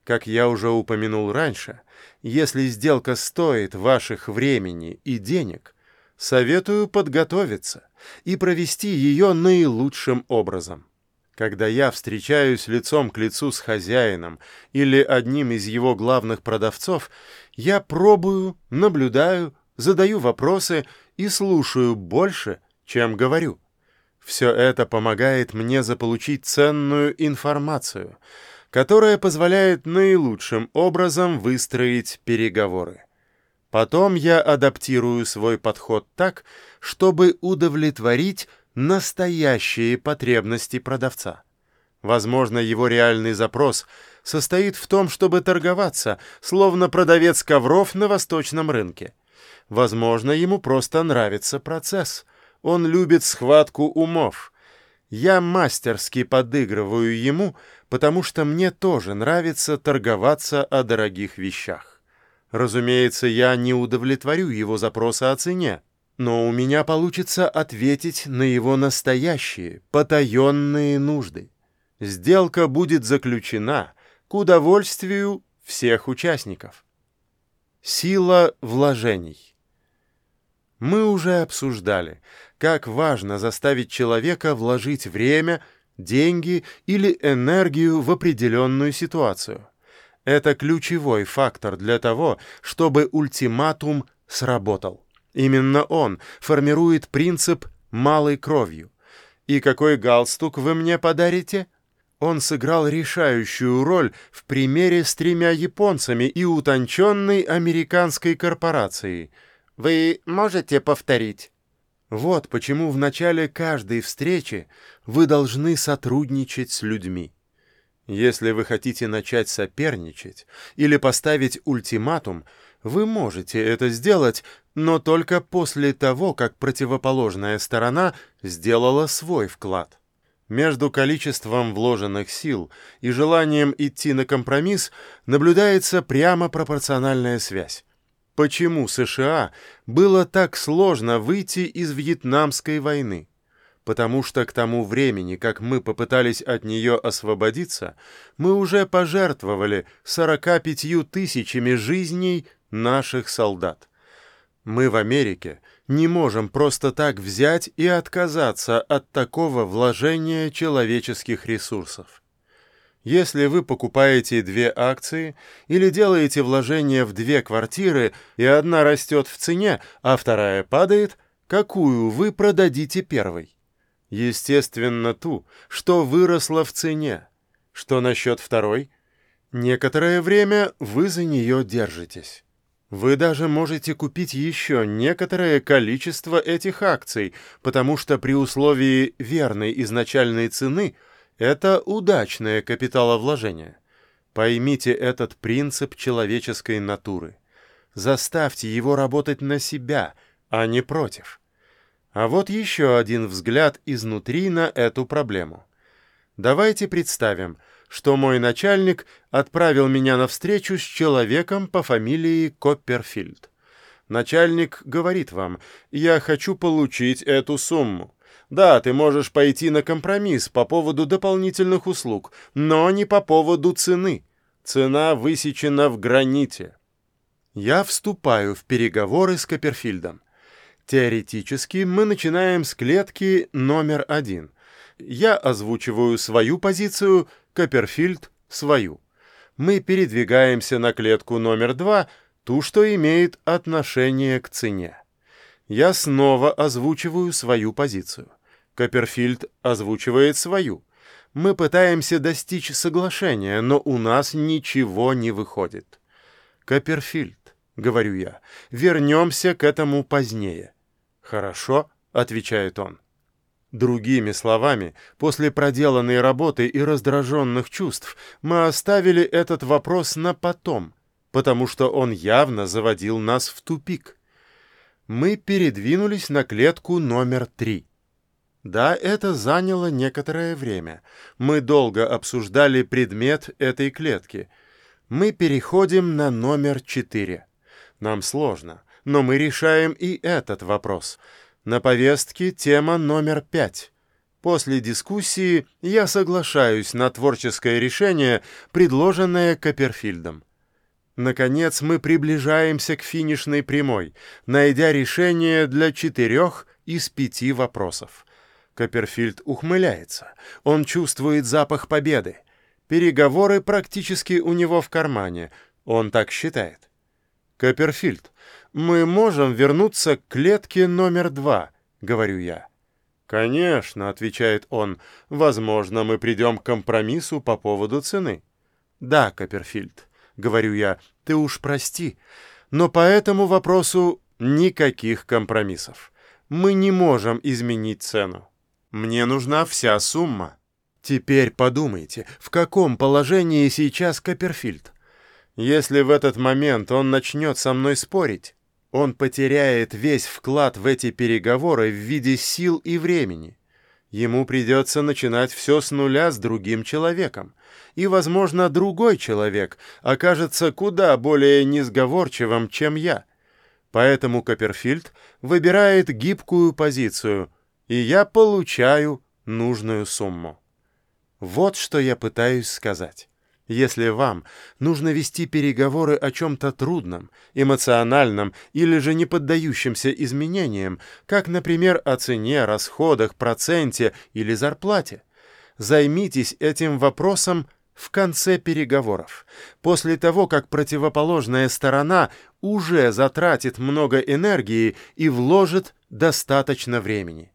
Как я уже упомянул раньше, если сделка стоит ваших времени и денег, советую подготовиться и провести ее наилучшим образом. Когда я встречаюсь лицом к лицу с хозяином или одним из его главных продавцов, я пробую, наблюдаю, задаю вопросы и слушаю больше, чем говорю. Все это помогает мне заполучить ценную информацию — которая позволяет наилучшим образом выстроить переговоры. Потом я адаптирую свой подход так, чтобы удовлетворить настоящие потребности продавца. Возможно, его реальный запрос состоит в том, чтобы торговаться, словно продавец ковров на восточном рынке. Возможно, ему просто нравится процесс. Он любит схватку умов. Я мастерски подыгрываю ему, потому что мне тоже нравится торговаться о дорогих вещах. Разумеется, я не удовлетворю его запроса о цене, но у меня получится ответить на его настоящие, потаенные нужды. Сделка будет заключена к удовольствию всех участников. Сила вложений. Мы уже обсуждали, как важно заставить человека вложить время, деньги или энергию в определенную ситуацию. Это ключевой фактор для того, чтобы ультиматум сработал. Именно он формирует принцип «малой кровью». И какой галстук вы мне подарите? Он сыграл решающую роль в примере с тремя японцами и утонченной американской корпорацией. Вы можете повторить? Вот почему в начале каждой встречи вы должны сотрудничать с людьми. Если вы хотите начать соперничать или поставить ультиматум, вы можете это сделать, но только после того, как противоположная сторона сделала свой вклад. Между количеством вложенных сил и желанием идти на компромисс наблюдается прямо пропорциональная связь почему США было так сложно выйти из Вьетнамской войны. Потому что к тому времени, как мы попытались от нее освободиться, мы уже пожертвовали 45 тысячами жизней наших солдат. Мы в Америке не можем просто так взять и отказаться от такого вложения человеческих ресурсов. Если вы покупаете две акции или делаете вложение в две квартиры, и одна растет в цене, а вторая падает, какую вы продадите первой? Естественно, ту, что выросла в цене. Что насчет второй? Некоторое время вы за нее держитесь. Вы даже можете купить еще некоторое количество этих акций, потому что при условии верной изначальной цены – это удачное капиталовложение. Поймите этот принцип человеческой натуры. Заставьте его работать на себя, а не против. А вот еще один взгляд изнутри на эту проблему. Давайте представим, что мой начальник отправил меня на встречу с человеком по фамилии Копперфильд. Начальник говорит вам, я хочу получить эту сумму. Да, ты можешь пойти на компромисс по поводу дополнительных услуг, но не по поводу цены. Цена высечена в граните. Я вступаю в переговоры с Копперфильдом. Теоретически мы начинаем с клетки номер один. Я озвучиваю свою позицию, Копперфильд — свою. Мы передвигаемся на клетку номер два, ту, что имеет отношение к цене. Я снова озвучиваю свою позицию. Копперфильд озвучивает свою. Мы пытаемся достичь соглашения, но у нас ничего не выходит. Копперфильд, — говорю я, — вернемся к этому позднее. Хорошо, — отвечает он. Другими словами, после проделанной работы и раздраженных чувств мы оставили этот вопрос на потом, потому что он явно заводил нас в тупик. Мы передвинулись на клетку номер три. Да, это заняло некоторое время. Мы долго обсуждали предмет этой клетки. Мы переходим на номер четыре. Нам сложно, но мы решаем и этот вопрос. На повестке тема номер пять. После дискуссии я соглашаюсь на творческое решение, предложенное Копперфильдом. Наконец мы приближаемся к финишной прямой, найдя решение для четырех из пяти вопросов. Копперфильд ухмыляется. Он чувствует запах победы. Переговоры практически у него в кармане. Он так считает. Копперфильд, мы можем вернуться к клетке номер два, говорю я. «Конечно», — отвечает он, — «возможно, мы придем к компромиссу по поводу цены». «Да, Копперфильд», — говорю я, — «ты уж прости, но по этому вопросу никаких компромиссов. Мы не можем изменить цену. Мне нужна вся сумма». Теперь подумайте, в каком положении сейчас Копперфильд? Если в этот момент он начнет со мной спорить, он потеряет весь вклад в эти переговоры в виде сил и времени. Ему придется начинать все с нуля с другим человеком. И, возможно, другой человек окажется куда более несговорчивым, чем я. Поэтому Копперфильд выбирает гибкую позицию, и я получаю нужную сумму. Вот что я пытаюсь сказать. Если вам нужно вести переговоры о чем-то трудном, эмоциональном или же не поддающемся изменениям, как, например, о цене, расходах, проценте или зарплате, займитесь этим вопросом в конце переговоров, после того, как противоположная сторона уже затратит много энергии и вложит достаточно времени.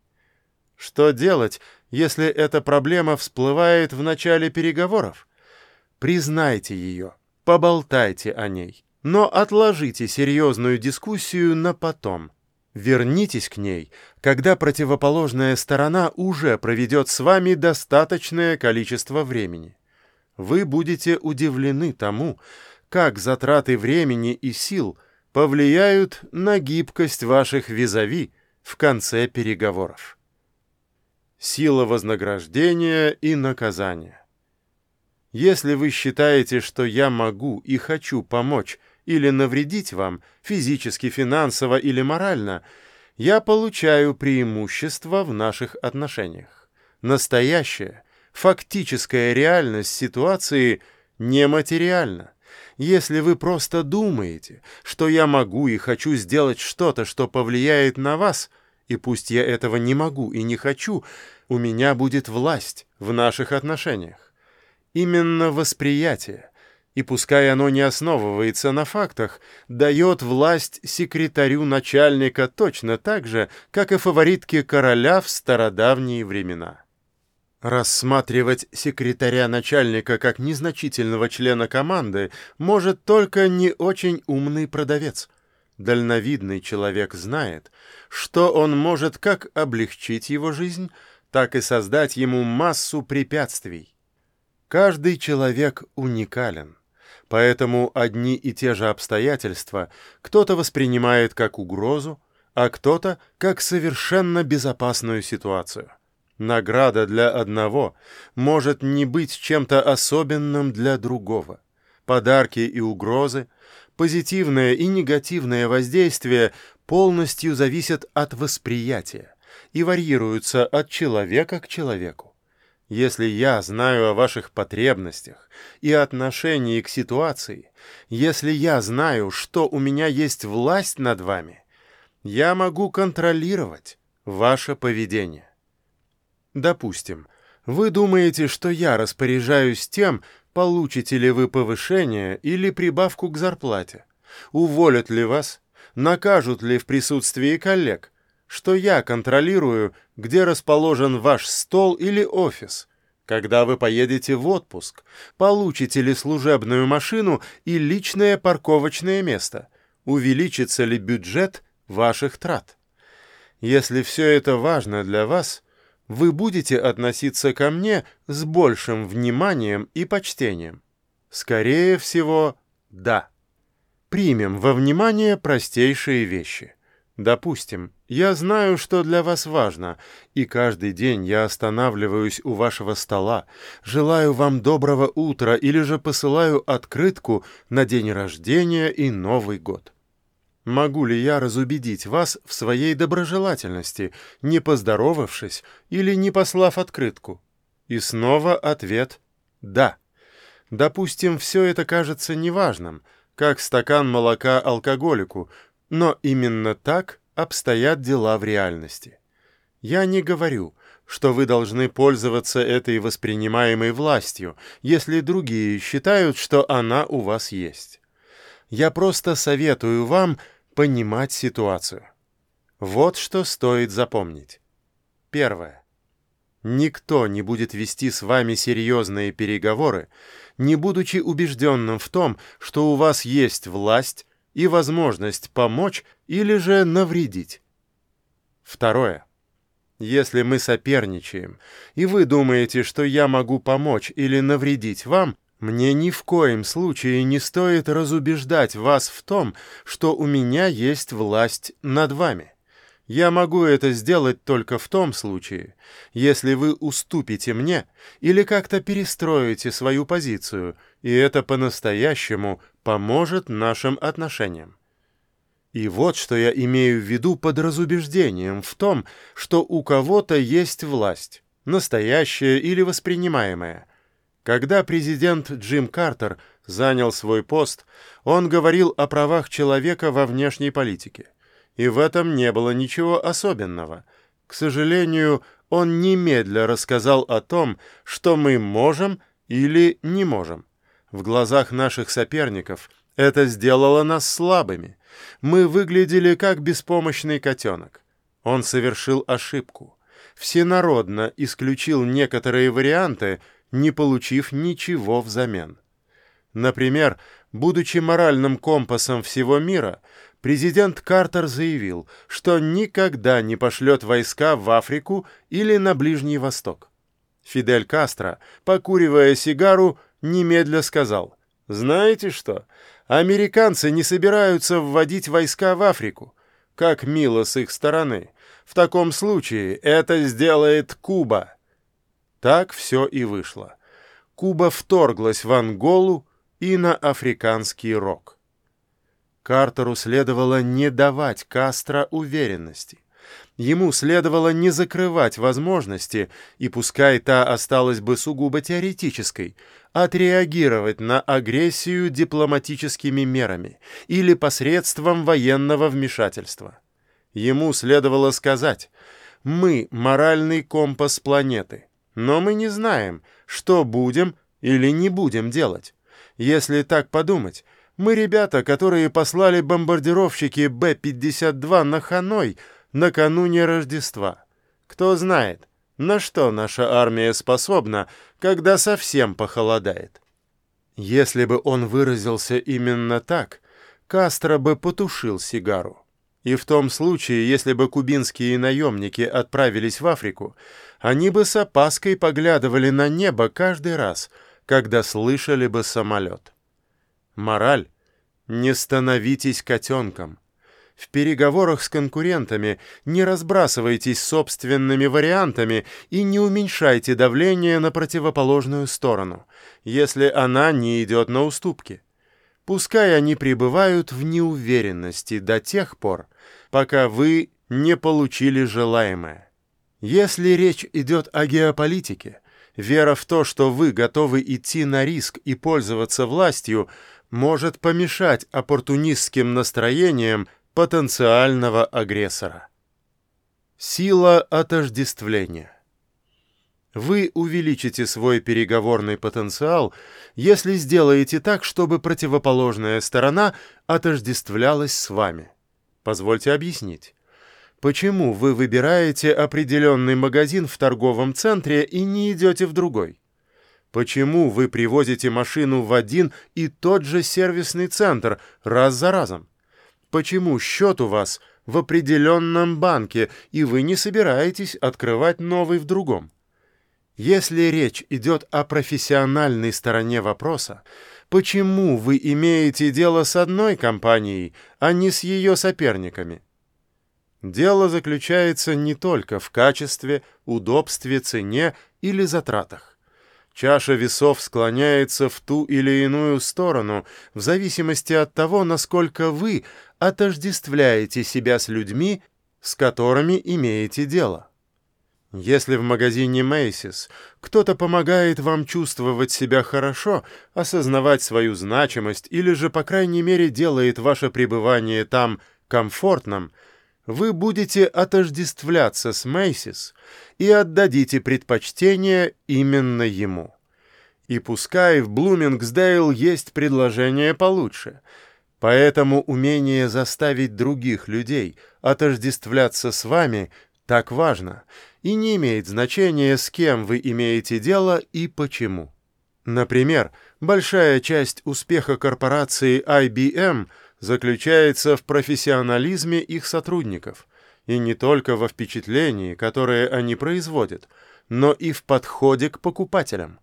Что делать, если эта проблема всплывает в начале переговоров? Признайте ее, поболтайте о ней, но отложите серьезную дискуссию на потом. Вернитесь к ней, когда противоположная сторона уже проведет с вами достаточное количество времени. Вы будете удивлены тому, как затраты времени и сил повлияют на гибкость ваших визави в конце переговоров. Сила вознаграждения и наказания. Если вы считаете, что я могу и хочу помочь или навредить вам, физически, финансово или морально, я получаю преимущество в наших отношениях. Настоящая, фактическая реальность ситуации нематериальна. Если вы просто думаете, что я могу и хочу сделать что-то, что повлияет на вас, и пусть я этого не могу и не хочу, у меня будет власть в наших отношениях. Именно восприятие, и пускай оно не основывается на фактах, дает власть секретарю начальника точно так же, как и фаворитке короля в стародавние времена. Рассматривать секретаря начальника как незначительного члена команды может только не очень умный продавец. Дальновидный человек знает, что он может как облегчить его жизнь, так и создать ему массу препятствий. Каждый человек уникален, поэтому одни и те же обстоятельства кто-то воспринимает как угрозу, а кто-то как совершенно безопасную ситуацию. Награда для одного может не быть чем-то особенным для другого. Подарки и угрозы, позитивное и негативное воздействие полностью зависят от восприятия и варьируются от человека к человеку. Если я знаю о ваших потребностях и отношении к ситуации, если я знаю, что у меня есть власть над вами, я могу контролировать ваше поведение. Допустим, вы думаете, что я распоряжаюсь тем, получите ли вы повышение или прибавку к зарплате, уволят ли вас, накажут ли в присутствии коллег, что я контролирую, где расположен ваш стол или офис, когда вы поедете в отпуск, получите ли служебную машину и личное парковочное место, увеличится ли бюджет ваших трат. Если все это важно для вас, вы будете относиться ко мне с большим вниманием и почтением. Скорее всего, да. Примем во внимание простейшие вещи. Допустим, я знаю, что для вас важно, и каждый день я останавливаюсь у вашего стола, желаю вам доброго утра или же посылаю открытку на день рождения и Новый год. Могу ли я разубедить вас в своей доброжелательности, не поздоровавшись или не послав открытку? И снова ответ «да». Допустим, все это кажется неважным, как стакан молока алкоголику, но именно так обстоят дела в реальности. Я не говорю, что вы должны пользоваться этой воспринимаемой властью, если другие считают, что она у вас есть. Я просто советую вам понимать ситуацию. Вот что стоит запомнить. Первое. Никто не будет вести с вами серьезные переговоры, не будучи убежденным в том, что у вас есть власть и возможность помочь или же навредить. Второе. Если мы соперничаем, и вы думаете, что я могу помочь или навредить вам, мне ни в коем случае не стоит разубеждать вас в том, что у меня есть власть над вами. Я могу это сделать только в том случае, если вы уступите мне или как-то перестроите свою позицию, и это по-настоящему поможет нашим отношениям. И вот что я имею в виду под разубеждением в том, что у кого-то есть власть, настоящая или воспринимаемая. Когда президент Джим Картер занял свой пост, он говорил о правах человека во внешней политике. И в этом не было ничего особенного. К сожалению, он немедля рассказал о том, что мы можем или не можем. В глазах наших соперников это сделало нас слабыми. Мы выглядели как беспомощный котенок. Он совершил ошибку. Всенародно исключил некоторые варианты, не получив ничего взамен. Например, будучи моральным компасом всего мира, президент Картер заявил, что никогда не пошлет войска в Африку или на Ближний Восток. Фидель Кастро, покуривая сигару, немедля сказал, «Знаете что? Американцы не собираются вводить войска в Африку. Как мило с их стороны. В таком случае это сделает Куба». Так все и вышло. Куба вторглась в Анголу и на африканский рок. Картеру следовало не давать Кастро уверенности. Ему следовало не закрывать возможности, и пускай та осталась бы сугубо теоретической, отреагировать на агрессию дипломатическими мерами или посредством военного вмешательства. Ему следовало сказать «Мы – моральный компас планеты, но мы не знаем, что будем или не будем делать. Если так подумать, мы ребята, которые послали бомбардировщики Б-52 на Ханой – накануне Рождества. Кто знает, на что наша армия способна, когда совсем похолодает. Если бы он выразился именно так, Кастро бы потушил сигару. И в том случае, если бы кубинские наемники отправились в Африку, они бы с опаской поглядывали на небо каждый раз, когда слышали бы самолет. Мораль — не становитесь котенком — в переговорах с конкурентами не разбрасывайтесь собственными вариантами и не уменьшайте давление на противоположную сторону, если она не идет на уступки. Пускай они пребывают в неуверенности до тех пор, пока вы не получили желаемое. Если речь идет о геополитике, вера в то, что вы готовы идти на риск и пользоваться властью, может помешать оппортунистским настроениям потенциального агрессора. Сила отождествления. Вы увеличите свой переговорный потенциал, если сделаете так, чтобы противоположная сторона отождествлялась с вами. Позвольте объяснить. Почему вы выбираете определенный магазин в торговом центре и не идете в другой? Почему вы привозите машину в один и тот же сервисный центр раз за разом? Почему счет у вас в определенном банке, и вы не собираетесь открывать новый в другом? Если речь идет о профессиональной стороне вопроса, почему вы имеете дело с одной компанией, а не с ее соперниками? Дело заключается не только в качестве, удобстве, цене или затратах. Чаша весов склоняется в ту или иную сторону в зависимости от того, насколько вы отождествляете себя с людьми, с которыми имеете дело. Если в магазине Macy's кто-то помогает вам чувствовать себя хорошо, осознавать свою значимость или же, по крайней мере, делает ваше пребывание там комфортным, вы будете отождествляться с Macy's и отдадите предпочтение именно ему. И пускай в Блумингсдейл есть предложение получше, поэтому умение заставить других людей отождествляться с вами так важно — и не имеет значения, с кем вы имеете дело и почему. Например, большая часть успеха корпорации IBM заключается в профессионализме их сотрудников, и не только во впечатлении, которое они производят, но и в подходе к покупателям.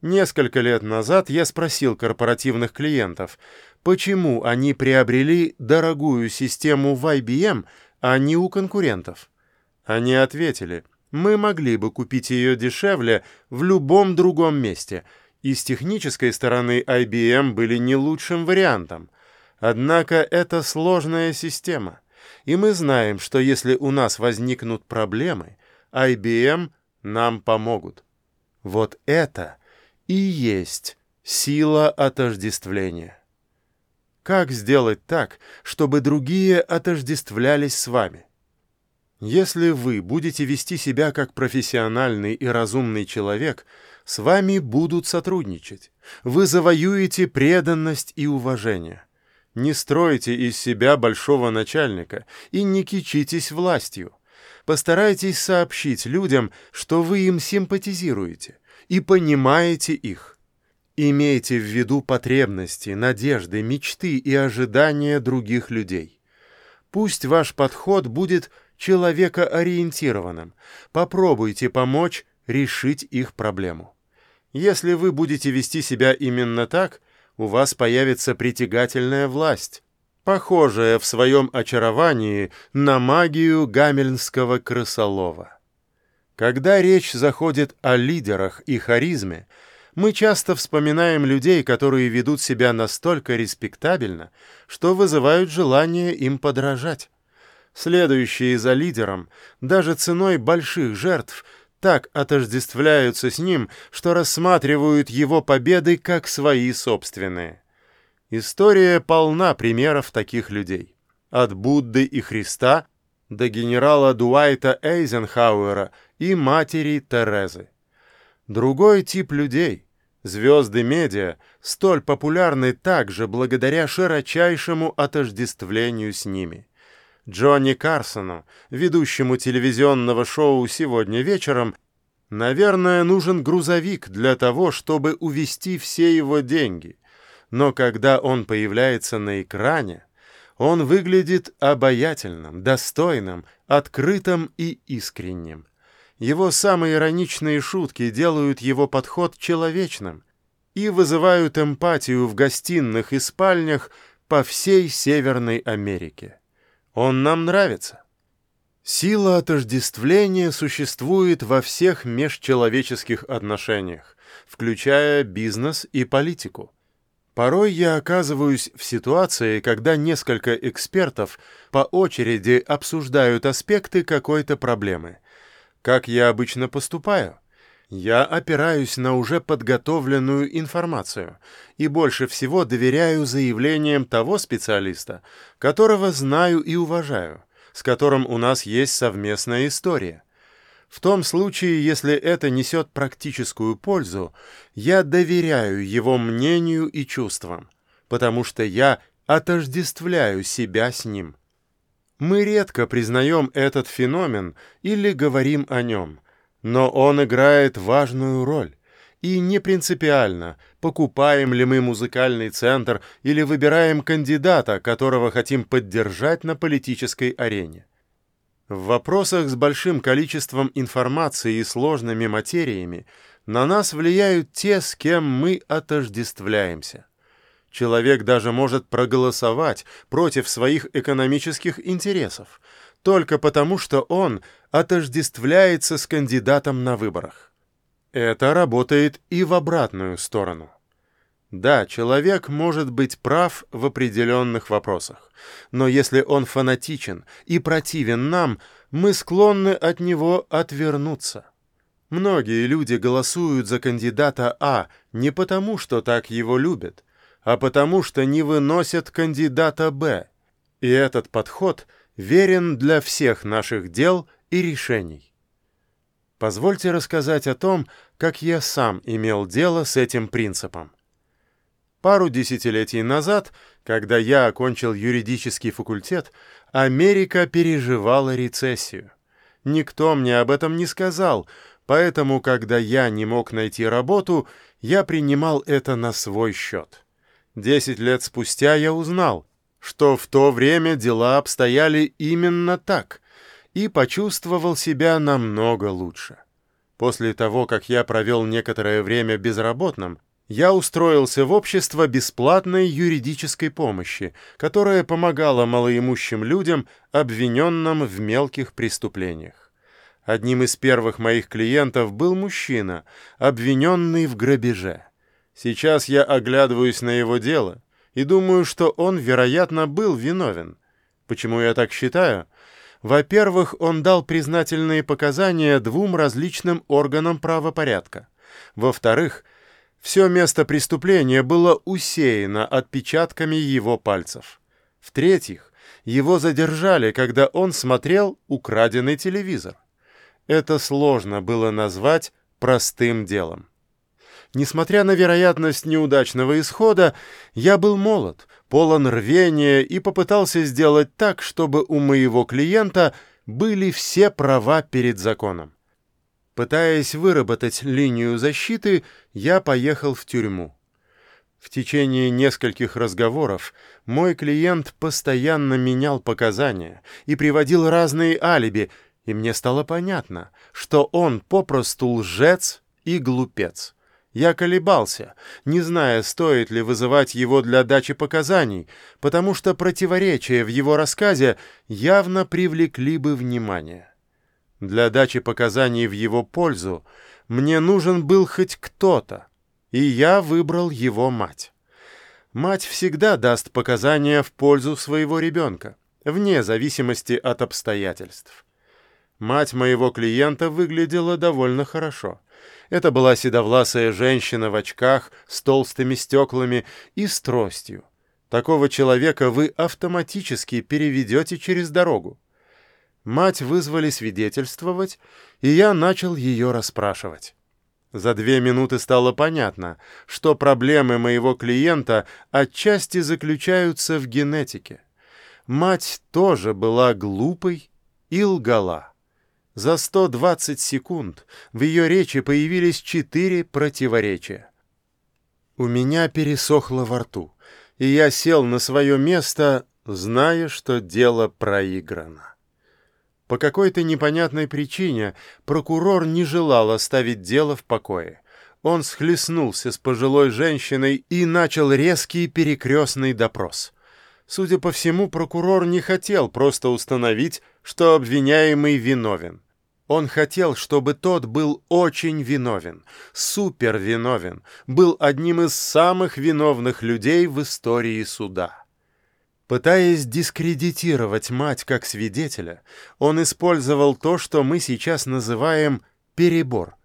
Несколько лет назад я спросил корпоративных клиентов, почему они приобрели дорогую систему в IBM, а не у конкурентов. Они ответили – мы могли бы купить ее дешевле в любом другом месте, и с технической стороны IBM были не лучшим вариантом. Однако это сложная система, и мы знаем, что если у нас возникнут проблемы, IBM нам помогут. Вот это и есть сила отождествления. Как сделать так, чтобы другие отождествлялись с вами? Если вы будете вести себя как профессиональный и разумный человек, с вами будут сотрудничать. Вы завоюете преданность и уважение. Не стройте из себя большого начальника и не кичитесь властью. Постарайтесь сообщить людям, что вы им симпатизируете и понимаете их. Имейте в виду потребности, надежды, мечты и ожидания других людей. Пусть ваш подход будет человекоориентированным. Попробуйте помочь решить их проблему. Если вы будете вести себя именно так, у вас появится притягательная власть, похожая в своем очаровании на магию гамельнского крысолова. Когда речь заходит о лидерах и харизме, мы часто вспоминаем людей, которые ведут себя настолько респектабельно, что вызывают желание им подражать. Следующие за лидером, даже ценой больших жертв, так отождествляются с ним, что рассматривают его победы как свои собственные. История полна примеров таких людей. От Будды и Христа до генерала Дуайта Эйзенхауэра и матери Терезы. Другой тип людей, звезды медиа, столь популярны также благодаря широчайшему отождествлению с ними – Джонни Карсону, ведущему телевизионного шоу сегодня вечером, наверное, нужен грузовик для того, чтобы увести все его деньги. Но когда он появляется на экране, он выглядит обаятельным, достойным, открытым и искренним. Его самые ироничные шутки делают его подход человечным и вызывают эмпатию в гостиных и спальнях по всей Северной Америке. Он нам нравится. Сила отождествления существует во всех межчеловеческих отношениях, включая бизнес и политику. Порой я оказываюсь в ситуации, когда несколько экспертов по очереди обсуждают аспекты какой-то проблемы. Как я обычно поступаю? Я опираюсь на уже подготовленную информацию и больше всего доверяю заявлениям того специалиста, которого знаю и уважаю, с которым у нас есть совместная история. В том случае, если это несет практическую пользу, я доверяю его мнению и чувствам, потому что я отождествляю себя с ним. Мы редко признаем этот феномен или говорим о нем – но он играет важную роль. И не принципиально, покупаем ли мы музыкальный центр или выбираем кандидата, которого хотим поддержать на политической арене. В вопросах с большим количеством информации и сложными материями на нас влияют те, с кем мы отождествляемся. Человек даже может проголосовать против своих экономических интересов, только потому, что он отождествляется с кандидатом на выборах. Это работает и в обратную сторону. Да, человек может быть прав в определенных вопросах, но если он фанатичен и противен нам, мы склонны от него отвернуться. Многие люди голосуют за кандидата А не потому, что так его любят, а потому, что не выносят кандидата Б. И этот подход – верен для всех наших дел и решений. Позвольте рассказать о том, как я сам имел дело с этим принципом. Пару десятилетий назад, когда я окончил юридический факультет, Америка переживала рецессию. Никто мне об этом не сказал, поэтому, когда я не мог найти работу, я принимал это на свой счет. Десять лет спустя я узнал, что в то время дела обстояли именно так, и почувствовал себя намного лучше. После того, как я провел некоторое время безработным, я устроился в общество бесплатной юридической помощи, которая помогала малоимущим людям, обвиненным в мелких преступлениях. Одним из первых моих клиентов был мужчина, обвиненный в грабеже. Сейчас я оглядываюсь на его дело и думаю, что он, вероятно, был виновен. Почему я так считаю? Во-первых, он дал признательные показания двум различным органам правопорядка. Во-вторых, все место преступления было усеяно отпечатками его пальцев. В-третьих, его задержали, когда он смотрел украденный телевизор. Это сложно было назвать простым делом. Несмотря на вероятность неудачного исхода, я был молод, полон рвения и попытался сделать так, чтобы у моего клиента были все права перед законом. Пытаясь выработать линию защиты, я поехал в тюрьму. В течение нескольких разговоров мой клиент постоянно менял показания и приводил разные алиби, и мне стало понятно, что он попросту лжец и глупец. Я колебался, не зная, стоит ли вызывать его для дачи показаний, потому что противоречия в его рассказе явно привлекли бы внимание. Для дачи показаний в его пользу мне нужен был хоть кто-то, и я выбрал его мать. Мать всегда даст показания в пользу своего ребенка, вне зависимости от обстоятельств. Мать моего клиента выглядела довольно хорошо. Это была седовласая женщина в очках с толстыми стеклами и с тростью. Такого человека вы автоматически переведете через дорогу. Мать вызвали свидетельствовать, и я начал ее расспрашивать. За две минуты стало понятно, что проблемы моего клиента отчасти заключаются в генетике. Мать тоже была глупой и лгала. За 120 секунд в ее речи появились четыре противоречия. У меня пересохло во рту, и я сел на свое место, зная, что дело проиграно. По какой-то непонятной причине прокурор не желал оставить дело в покое. Он схлестнулся с пожилой женщиной и начал резкий перекрестный допрос. Судя по всему, прокурор не хотел просто установить, что обвиняемый виновен. Он хотел, чтобы тот был очень виновен, супер виновен, был одним из самых виновных людей в истории суда. Пытаясь дискредитировать мать как свидетеля, он использовал то, что мы сейчас называем перебор.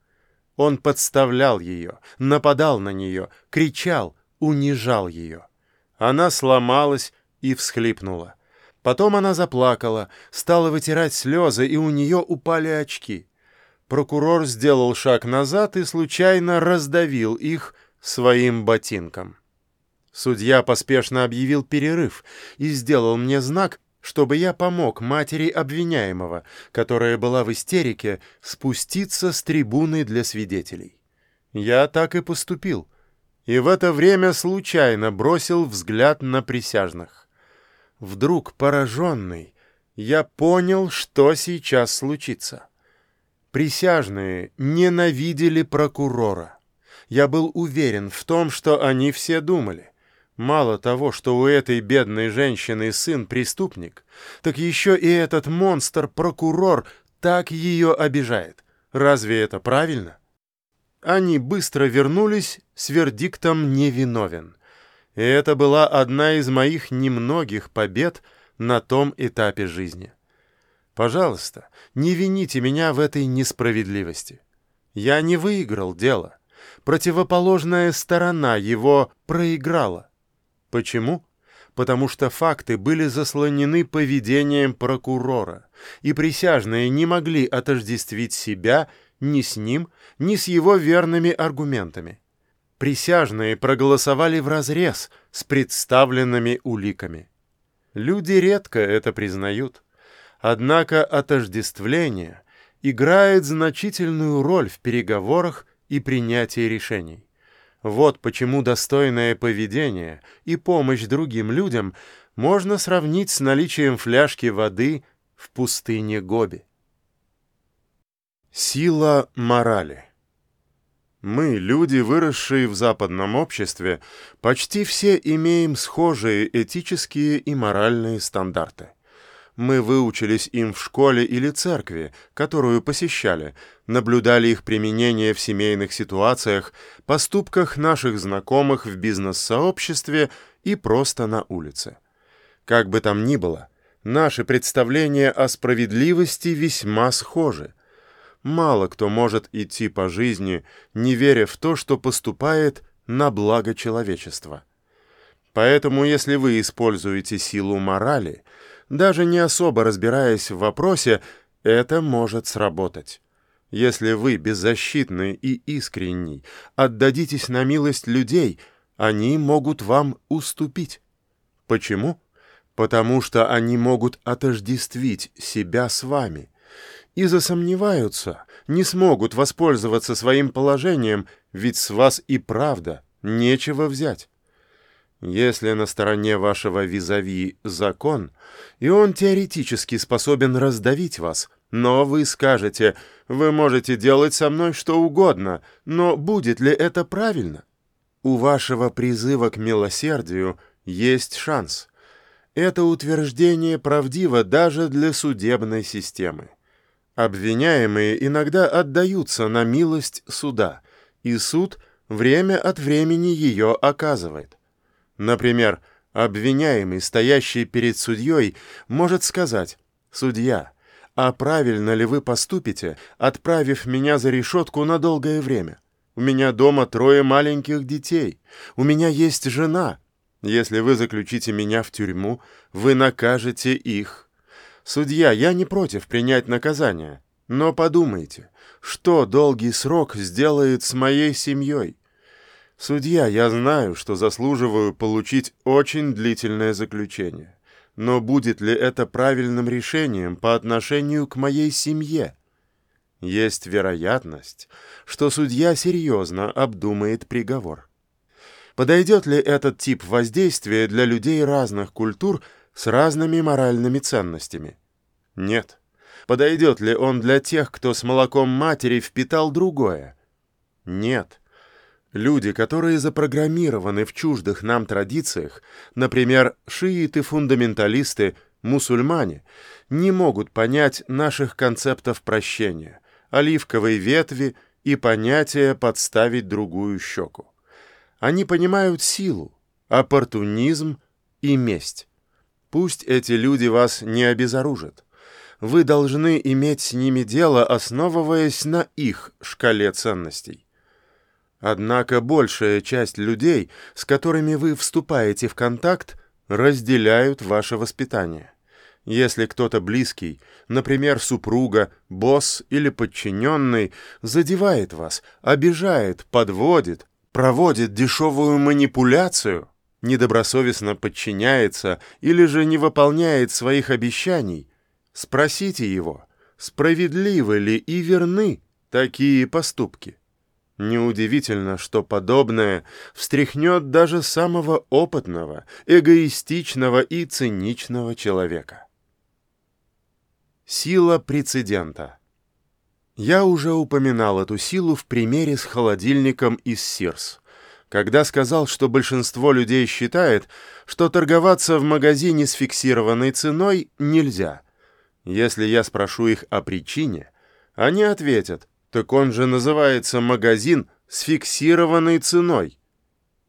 Он подставлял ее, нападал на нее, кричал, унижал ее. Она сломалась и всхлипнула. Потом она заплакала, стала вытирать слезы, и у нее упали очки. Прокурор сделал шаг назад и случайно раздавил их своим ботинком. Судья поспешно объявил перерыв и сделал мне знак, чтобы я помог матери обвиняемого, которая была в истерике, спуститься с трибуны для свидетелей. Я так и поступил, и в это время случайно бросил взгляд на присяжных. Вдруг, пораженный, я понял, что сейчас случится. Присяжные ненавидели прокурора. Я был уверен в том, что они все думали. Мало того, что у этой бедной женщины сын преступник, так еще и этот монстр-прокурор так ее обижает. Разве это правильно? Они быстро вернулись с вердиктом «невиновен». И это была одна из моих немногих побед на том этапе жизни. Пожалуйста, не вините меня в этой несправедливости. Я не выиграл дело. Противоположная сторона его проиграла. Почему? Потому что факты были заслонены поведением прокурора, и присяжные не могли отождествить себя ни с ним, ни с его верными аргументами. Присяжные проголосовали вразрез с представленными уликами. Люди редко это признают. Однако отождествление играет значительную роль в переговорах и принятии решений. Вот почему достойное поведение и помощь другим людям можно сравнить с наличием фляжки воды в пустыне Гоби. Сила морали Мы, люди, выросшие в западном обществе, почти все имеем схожие этические и моральные стандарты. Мы выучились им в школе или церкви, которую посещали, наблюдали их применение в семейных ситуациях, поступках наших знакомых в бизнес-сообществе и просто на улице. Как бы там ни было, наши представления о справедливости весьма схожи. Мало кто может идти по жизни, не веря в то, что поступает на благо человечества. Поэтому, если вы используете силу морали – даже не особо разбираясь в вопросе, это может сработать. Если вы беззащитны и искренний, отдадитесь на милость людей, они могут вам уступить. Почему? Потому что они могут отождествить себя с вами. И засомневаются, не смогут воспользоваться своим положением, ведь с вас и правда нечего взять. Если на стороне вашего визави закон, и он теоретически способен раздавить вас, но вы скажете, вы можете делать со мной что угодно, но будет ли это правильно? У вашего призыва к милосердию есть шанс. Это утверждение правдиво даже для судебной системы. Обвиняемые иногда отдаются на милость суда, и суд время от времени ее оказывает. Например, обвиняемый, стоящий перед судьей, может сказать «Судья, а правильно ли вы поступите, отправив меня за решетку на долгое время? У меня дома трое маленьких детей, у меня есть жена. Если вы заключите меня в тюрьму, вы накажете их. Судья, я не против принять наказание, но подумайте, что долгий срок сделает с моей семьей? «Судья, я знаю, что заслуживаю получить очень длительное заключение. Но будет ли это правильным решением по отношению к моей семье?» Есть вероятность, что судья серьезно обдумает приговор. Подойдет ли этот тип воздействия для людей разных культур с разными моральными ценностями? Нет. Подойдет ли он для тех, кто с молоком матери впитал другое? Нет. Люди, которые запрограммированы в чуждых нам традициях, например, шииты-фундаменталисты, мусульмане, не могут понять наших концептов прощения, оливковой ветви и понятия «подставить другую щеку». Они понимают силу, оппортунизм и месть. Пусть эти люди вас не обезоружат. Вы должны иметь с ними дело, основываясь на их шкале ценностей. Однако большая часть людей, с которыми вы вступаете в контакт, разделяют ваше воспитание. Если кто-то близкий, например, супруга, босс или подчиненный, задевает вас, обижает, подводит, проводит дешевую манипуляцию, недобросовестно подчиняется или же не выполняет своих обещаний, спросите его, справедливы ли и верны такие поступки. Неудивительно, что подобное встряхнет даже самого опытного, эгоистичного и циничного человека. Сила прецедента Я уже упоминал эту силу в примере с холодильником из Сирс, когда сказал, что большинство людей считает, что торговаться в магазине с фиксированной ценой нельзя. Если я спрошу их о причине, они ответят, так он же называется магазин с фиксированной ценой.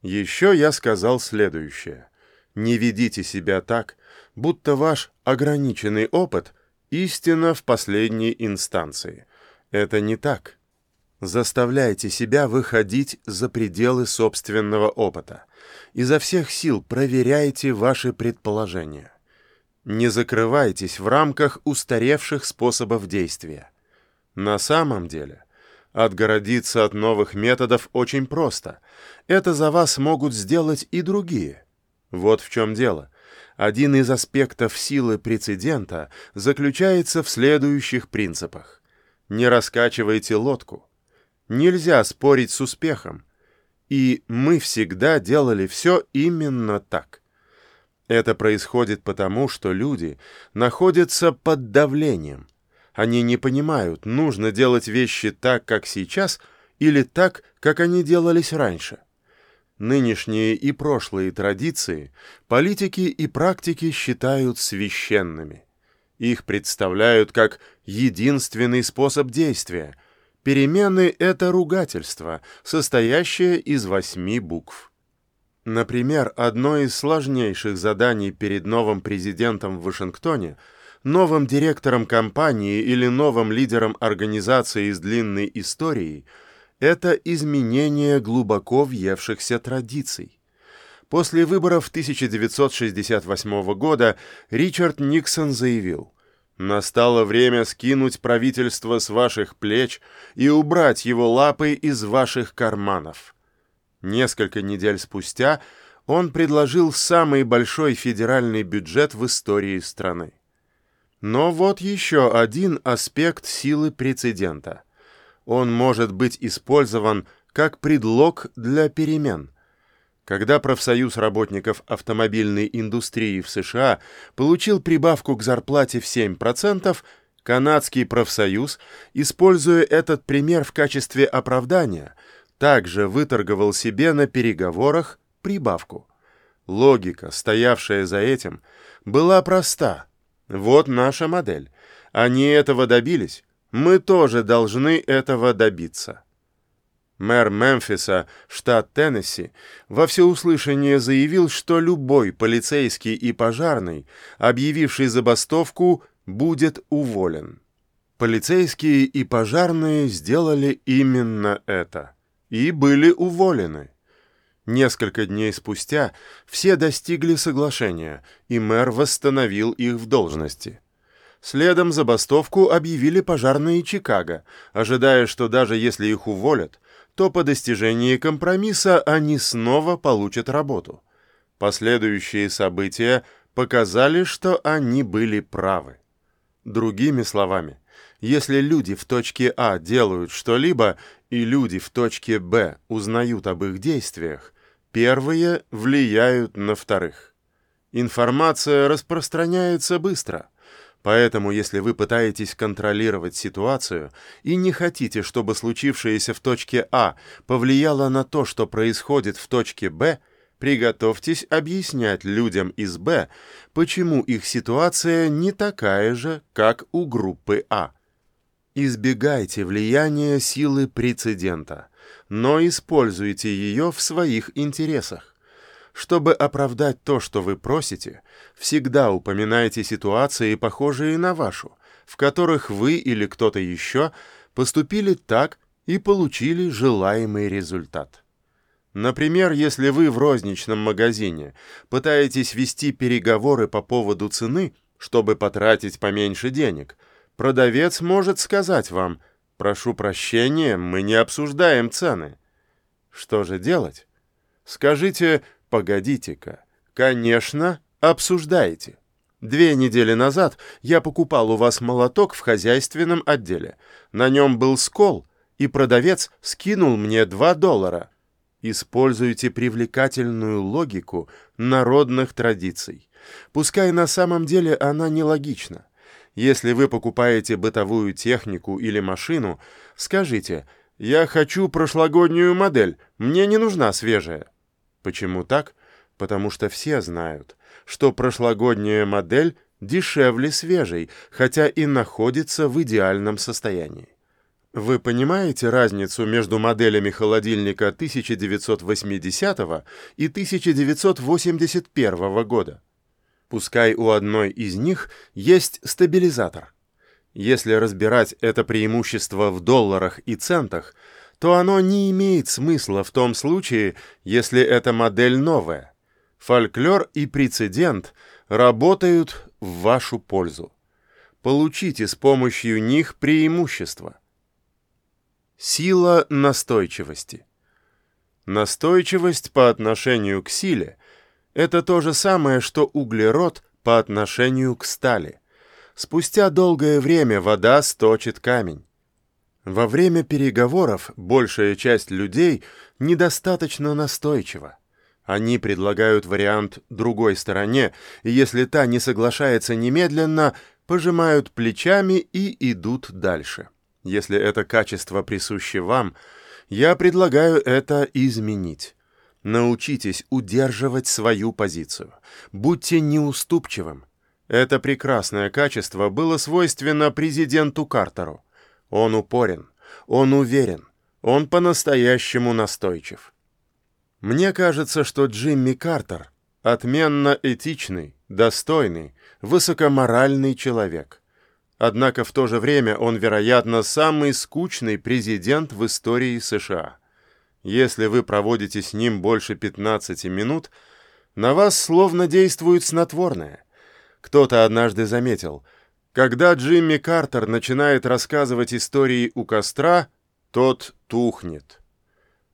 Еще я сказал следующее. Не ведите себя так, будто ваш ограниченный опыт – истина в последней инстанции. Это не так. Заставляйте себя выходить за пределы собственного опыта. Изо всех сил проверяйте ваши предположения. Не закрывайтесь в рамках устаревших способов действия. На самом деле, отгородиться от новых методов очень просто. Это за вас могут сделать и другие. Вот в чем дело. Один из аспектов силы прецедента заключается в следующих принципах. Не раскачивайте лодку. Нельзя спорить с успехом. И мы всегда делали все именно так. Это происходит потому, что люди находятся под давлением – они не понимают, нужно делать вещи так, как сейчас, или так, как они делались раньше. Нынешние и прошлые традиции политики и практики считают священными. Их представляют как единственный способ действия. Перемены — это ругательство, состоящее из восьми букв. Например, одно из сложнейших заданий перед новым президентом в Вашингтоне — новым директором компании или новым лидером организации с длинной историей – это изменение глубоко въевшихся традиций. После выборов 1968 года Ричард Никсон заявил «Настало время скинуть правительство с ваших плеч и убрать его лапы из ваших карманов». Несколько недель спустя он предложил самый большой федеральный бюджет в истории страны. Но вот еще один аспект силы прецедента. Он может быть использован как предлог для перемен. Когда профсоюз работников автомобильной индустрии в США получил прибавку к зарплате в 7%, канадский профсоюз, используя этот пример в качестве оправдания, также выторговал себе на переговорах прибавку. Логика, стоявшая за этим, была проста – вот наша модель. Они этого добились. Мы тоже должны этого добиться. Мэр Мемфиса, штат Теннесси, во всеуслышание заявил, что любой полицейский и пожарный, объявивший забастовку, будет уволен. Полицейские и пожарные сделали именно это и были уволены. Несколько дней спустя все достигли соглашения, и мэр восстановил их в должности. Следом забастовку объявили пожарные Чикаго, ожидая, что даже если их уволят, то по достижении компромисса они снова получат работу. Последующие события показали, что они были правы. Другими словами, если люди в точке А делают что-либо, и люди в точке Б узнают об их действиях, Первые влияют на вторых. Информация распространяется быстро, поэтому если вы пытаетесь контролировать ситуацию и не хотите, чтобы случившееся в точке А повлияло на то, что происходит в точке Б, приготовьтесь объяснять людям из Б, почему их ситуация не такая же, как у группы А. Избегайте влияния силы прецедента но используйте ее в своих интересах. Чтобы оправдать то, что вы просите, всегда упоминайте ситуации, похожие на вашу, в которых вы или кто-то еще поступили так и получили желаемый результат. Например, если вы в розничном магазине пытаетесь вести переговоры по поводу цены, чтобы потратить поменьше денег, продавец может сказать вам «Прошу прощения, мы не обсуждаем цены». Что же делать? Скажите «Погодите-ка, конечно, обсуждаете». Две недели назад я покупал у вас молоток в хозяйственном отделе. На нем был скол, и продавец скинул мне 2 доллара. Используйте привлекательную логику народных традиций. Пускай на самом деле она нелогична. Если вы покупаете бытовую технику или машину, скажите «Я хочу прошлогоднюю модель, мне не нужна свежая». Почему так? Потому что все знают, что прошлогодняя модель дешевле свежей, хотя и находится в идеальном состоянии. Вы понимаете разницу между моделями холодильника 1980 и 1981 года? Пускай у одной из них есть стабилизатор. Если разбирать это преимущество в долларах и центах, то оно не имеет смысла в том случае, если эта модель новая. Фольклор и прецедент работают в вашу пользу. Получите с помощью них преимущество. Сила настойчивости. Настойчивость по отношению к силе – это то же самое, что углерод по отношению к стали. Спустя долгое время вода сточит камень. Во время переговоров большая часть людей недостаточно настойчива. Они предлагают вариант другой стороне, и если та не соглашается немедленно, пожимают плечами и идут дальше. Если это качество присуще вам, я предлагаю это изменить. Научитесь удерживать свою позицию. Будьте неуступчивым. Это прекрасное качество было свойственно президенту Картеру. Он упорен, он уверен, он по-настоящему настойчив. Мне кажется, что Джимми Картер — отменно этичный, достойный, высокоморальный человек. Однако в то же время он, вероятно, самый скучный президент в истории США. Если вы проводите с ним больше 15 минут, на вас словно действует снотворное. Кто-то однажды заметил — когда Джимми Картер начинает рассказывать истории у костра, тот тухнет.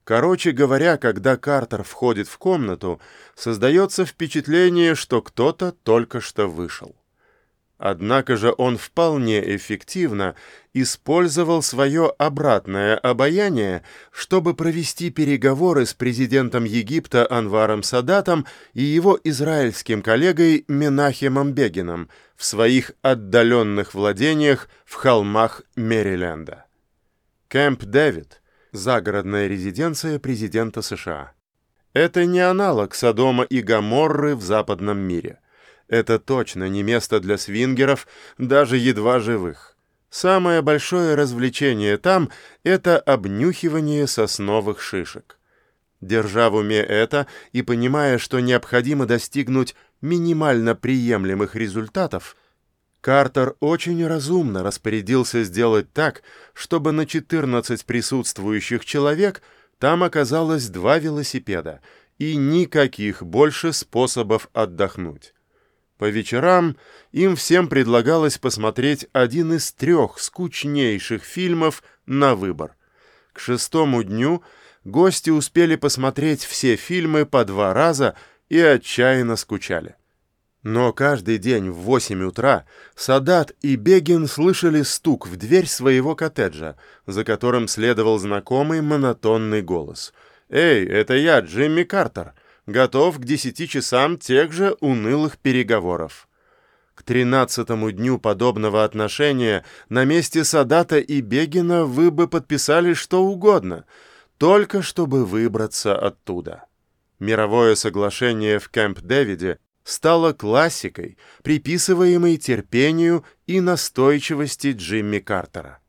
Короче говоря, когда Картер входит в комнату, создается впечатление, что кто-то только что вышел. Однако же он вполне эффективно использовал свое обратное обаяние, чтобы провести переговоры с президентом Египта Анваром Садатом и его израильским коллегой Менахемом Бегином в своих отдаленных владениях в холмах Мэриленда. Кэмп Дэвид – загородная резиденция президента США. Это не аналог Содома и Гоморры в западном мире – это точно не место для свингеров, даже едва живых. Самое большое развлечение там — это обнюхивание сосновых шишек. Держа в уме это и понимая, что необходимо достигнуть минимально приемлемых результатов, Картер очень разумно распорядился сделать так, чтобы на 14 присутствующих человек там оказалось два велосипеда и никаких больше способов отдохнуть. По вечерам им всем предлагалось посмотреть один из трех скучнейших фильмов на выбор. К шестому дню гости успели посмотреть все фильмы по два раза и отчаянно скучали. Но каждый день в восемь утра Садат и Бегин слышали стук в дверь своего коттеджа, за которым следовал знакомый монотонный голос. «Эй, это я, Джимми Картер!» Готов к десяти часам тех же унылых переговоров. К тринадцатому дню подобного отношения на месте Садата и Бегина вы бы подписали что угодно, только чтобы выбраться оттуда. Мировое соглашение в Кэмп-Дэвиде стало классикой, приписываемой терпению и настойчивости Джимми Картера.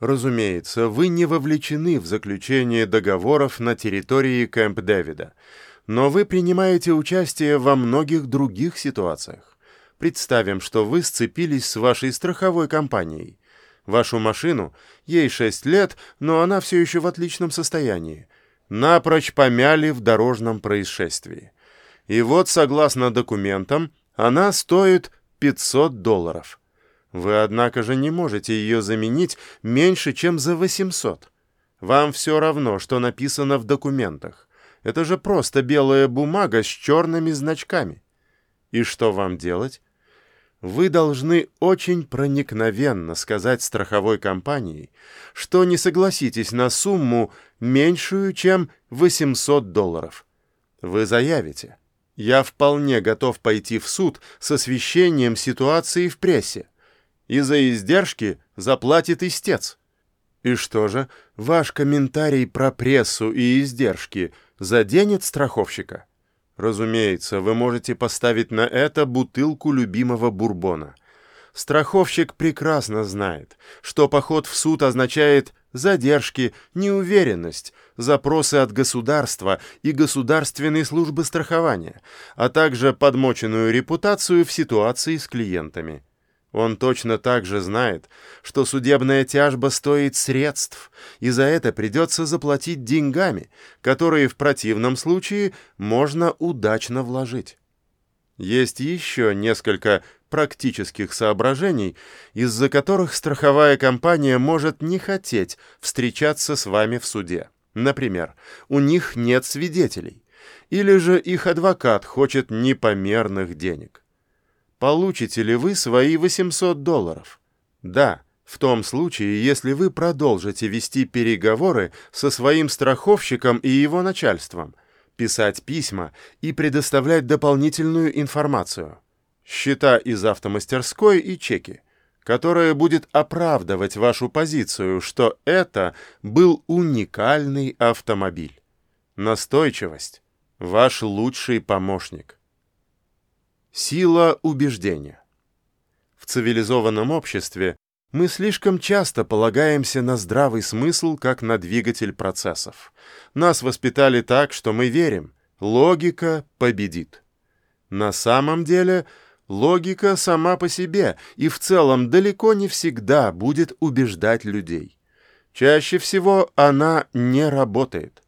Разумеется, вы не вовлечены в заключение договоров на территории Кэмп-Дэвида, но вы принимаете участие во многих других ситуациях. Представим, что вы сцепились с вашей страховой компанией. Вашу машину, ей 6 лет, но она все еще в отличном состоянии, напрочь помяли в дорожном происшествии. И вот, согласно документам, она стоит 500 долларов. Вы, однако же, не можете ее заменить меньше, чем за 800. Вам все равно, что написано в документах. Это же просто белая бумага с черными значками. И что вам делать? Вы должны очень проникновенно сказать страховой компании, что не согласитесь на сумму меньшую, чем 800 долларов. Вы заявите, я вполне готов пойти в суд с освещением ситуации в прессе, и за издержки заплатит истец. И что же, ваш комментарий про прессу и издержки заденет страховщика? Разумеется, вы можете поставить на это бутылку любимого бурбона. Страховщик прекрасно знает, что поход в суд означает задержки, неуверенность, запросы от государства и государственной службы страхования, а также подмоченную репутацию в ситуации с клиентами. Он точно так же знает, что судебная тяжба стоит средств, и за это придется заплатить деньгами, которые в противном случае можно удачно вложить. Есть еще несколько практических соображений, из-за которых страховая компания может не хотеть встречаться с вами в суде. Например, у них нет свидетелей, или же их адвокат хочет непомерных денег. Получите ли вы свои 800 долларов? Да, в том случае, если вы продолжите вести переговоры со своим страховщиком и его начальством, писать письма и предоставлять дополнительную информацию. Счета из автомастерской и чеки, которая будет оправдывать вашу позицию, что это был уникальный автомобиль. Настойчивость – ваш лучший помощник. Сила убеждения. В цивилизованном обществе мы слишком часто полагаемся на здравый смысл, как на двигатель процессов. Нас воспитали так, что мы верим, логика победит. На самом деле, логика сама по себе и в целом далеко не всегда будет убеждать людей. Чаще всего она не работает.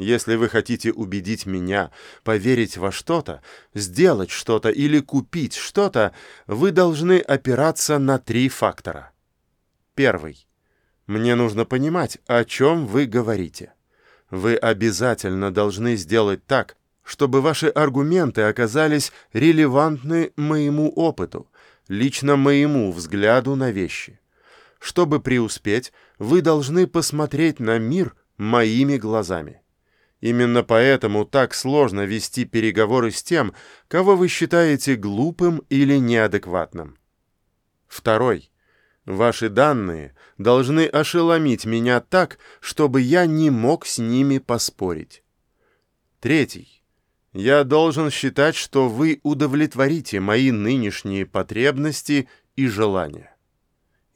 Если вы хотите убедить меня поверить во что-то, сделать что-то или купить что-то, вы должны опираться на три фактора. Первый. Мне нужно понимать, о чем вы говорите. Вы обязательно должны сделать так, чтобы ваши аргументы оказались релевантны моему опыту, лично моему взгляду на вещи. Чтобы преуспеть, вы должны посмотреть на мир моими глазами. Именно поэтому так сложно вести переговоры с тем, кого вы считаете глупым или неадекватным. Второй. Ваши данные должны ошеломить меня так, чтобы я не мог с ними поспорить. Третий. Я должен считать, что вы удовлетворите мои нынешние потребности и желания.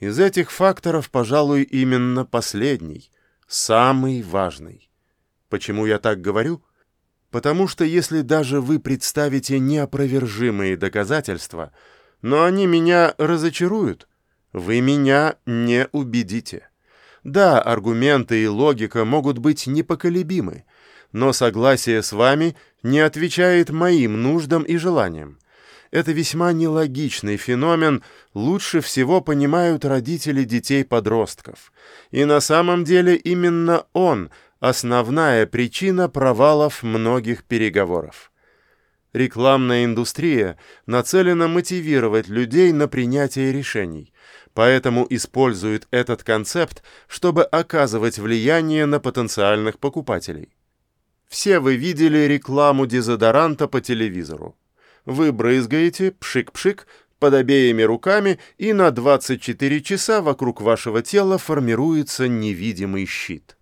Из этих факторов, пожалуй, именно последний, самый важный. Почему я так говорю? Потому что если даже вы представите неопровержимые доказательства, но они меня разочаруют, вы меня не убедите. Да, аргументы и логика могут быть непоколебимы, но согласие с вами не отвечает моим нуждам и желаниям. Это весьма нелогичный феномен, лучше всего понимают родители детей-подростков. И на самом деле именно он – основная причина провалов многих переговоров. Рекламная индустрия нацелена мотивировать людей на принятие решений, поэтому использует этот концепт, чтобы оказывать влияние на потенциальных покупателей. Все вы видели рекламу дезодоранта по телевизору. Вы брызгаете, пшик-пшик, под обеими руками, и на 24 часа вокруг вашего тела формируется невидимый щит.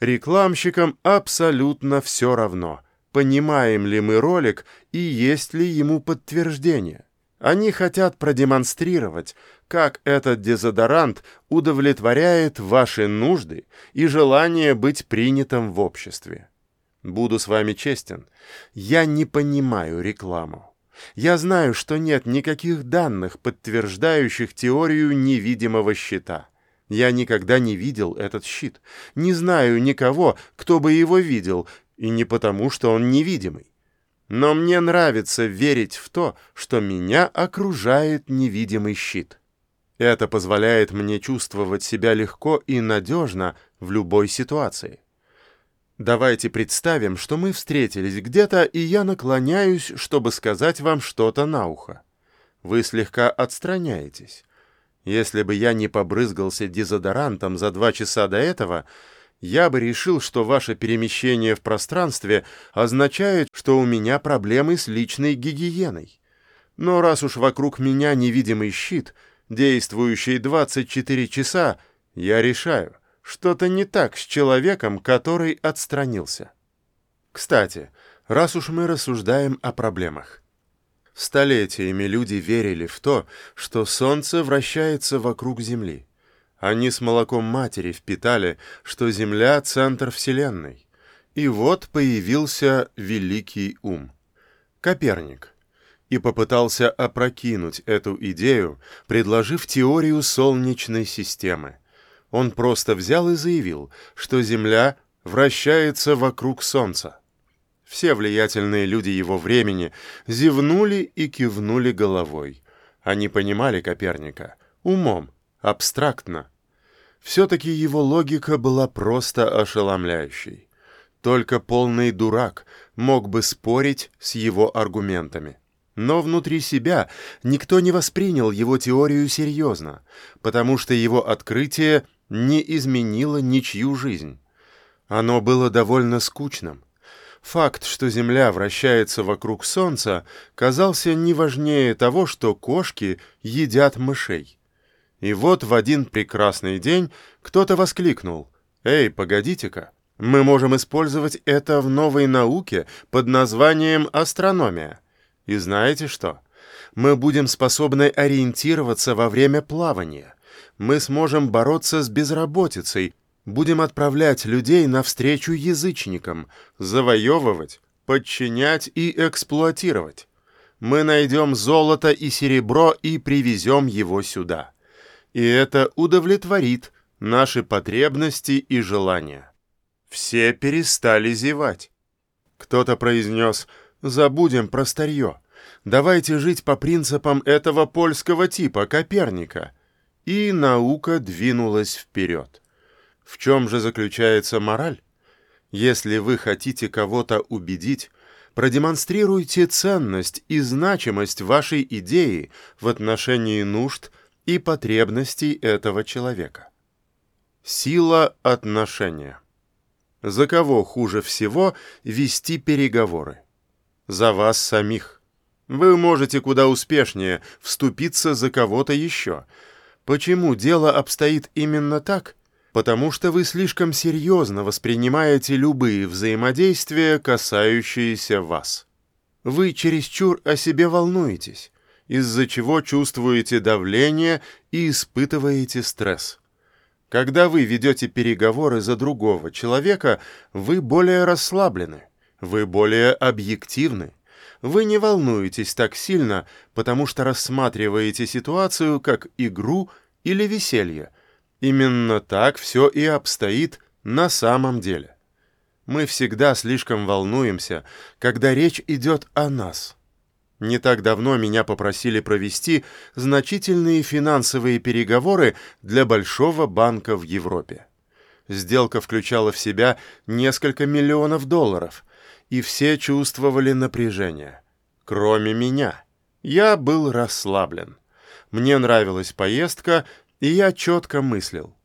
Рекламщикам абсолютно все равно, понимаем ли мы ролик и есть ли ему подтверждение. Они хотят продемонстрировать, как этот дезодорант удовлетворяет ваши нужды и желание быть принятым в обществе. Буду с вами честен, я не понимаю рекламу. Я знаю, что нет никаких данных, подтверждающих теорию невидимого щита. Я никогда не видел этот щит. Не знаю никого, кто бы его видел, и не потому, что он невидимый. Но мне нравится верить в то, что меня окружает невидимый щит. Это позволяет мне чувствовать себя легко и надежно в любой ситуации. Давайте представим, что мы встретились где-то, и я наклоняюсь, чтобы сказать вам что-то на ухо. Вы слегка отстраняетесь. Если бы я не побрызгался дезодорантом за два часа до этого, я бы решил, что ваше перемещение в пространстве означает, что у меня проблемы с личной гигиеной. Но раз уж вокруг меня невидимый щит, действующий 24 часа, я решаю — что-то не так с человеком, который отстранился. Кстати, раз уж мы рассуждаем о проблемах. Столетиями люди верили в то, что Солнце вращается вокруг Земли. Они с молоком матери впитали, что Земля — центр Вселенной. И вот появился великий ум — Коперник — и попытался опрокинуть эту идею, предложив теорию Солнечной системы — он просто взял и заявил, что Земля вращается вокруг Солнца. Все влиятельные люди его времени зевнули и кивнули головой. Они понимали Коперника умом, абстрактно. Все-таки его логика была просто ошеломляющей. Только полный дурак мог бы спорить с его аргументами. Но внутри себя никто не воспринял его теорию серьезно, потому что его открытие не изменило ничью жизнь. Оно было довольно скучным. Факт, что Земля вращается вокруг Солнца, казался не важнее того, что кошки едят мышей. И вот в один прекрасный день кто-то воскликнул «Эй, погодите-ка, мы можем использовать это в новой науке под названием астрономия. И знаете что? Мы будем способны ориентироваться во время плавания мы сможем бороться с безработицей, будем отправлять людей навстречу язычникам, завоевывать, подчинять и эксплуатировать. Мы найдем золото и серебро и привезем его сюда. И это удовлетворит наши потребности и желания. Все перестали зевать. Кто-то произнес «Забудем про старье. Давайте жить по принципам этого польского типа, Коперника» и наука двинулась вперед. В чем же заключается мораль? Если вы хотите кого-то убедить, продемонстрируйте ценность и значимость вашей идеи в отношении нужд и потребностей этого человека. Сила отношения. За кого хуже всего вести переговоры? За вас самих. Вы можете куда успешнее вступиться за кого-то еще – Почему дело обстоит именно так? Потому что вы слишком серьезно воспринимаете любые взаимодействия, касающиеся вас. Вы чересчур о себе волнуетесь, из-за чего чувствуете давление и испытываете стресс. Когда вы ведете переговоры за другого человека, вы более расслаблены, вы более объективны, вы не волнуетесь так сильно, потому что рассматриваете ситуацию как игру или веселье. Именно так все и обстоит на самом деле. Мы всегда слишком волнуемся, когда речь идет о нас. Не так давно меня попросили провести значительные финансовые переговоры для большого банка в Европе. Сделка включала в себя несколько миллионов долларов, и все чувствовали напряжение. Кроме меня. Я был расслаблен. Мне нравилась поездка, и я четко мыслил.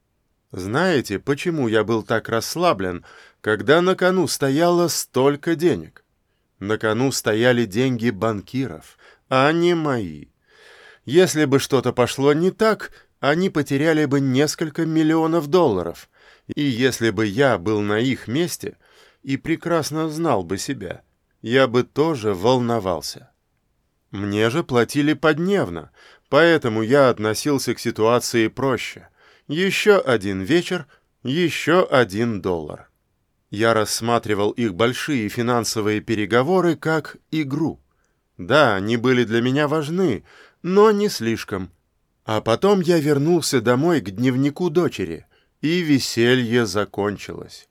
Знаете, почему я был так расслаблен, когда на кону стояло столько денег? На кону стояли деньги банкиров, а не мои. Если бы что-то пошло не так, они потеряли бы несколько миллионов долларов. И если бы я был на их месте — и прекрасно знал бы себя, я бы тоже волновался. Мне же платили подневно, поэтому я относился к ситуации проще. Еще один вечер, еще один доллар. Я рассматривал их большие финансовые переговоры как игру. Да, они были для меня важны, но не слишком. А потом я вернулся домой к дневнику дочери, и веселье закончилось.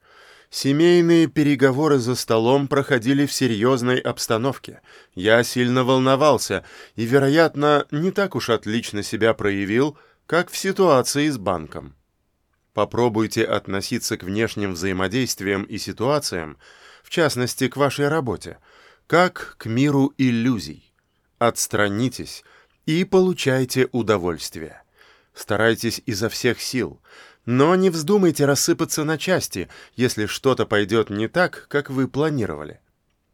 Семейные переговоры за столом проходили в серьезной обстановке. Я сильно волновался и, вероятно, не так уж отлично себя проявил, как в ситуации с банком. Попробуйте относиться к внешним взаимодействиям и ситуациям, в частности, к вашей работе, как к миру иллюзий. Отстранитесь и получайте удовольствие. Старайтесь изо всех сил, но не вздумайте рассыпаться на части, если что-то пойдет не так, как вы планировали.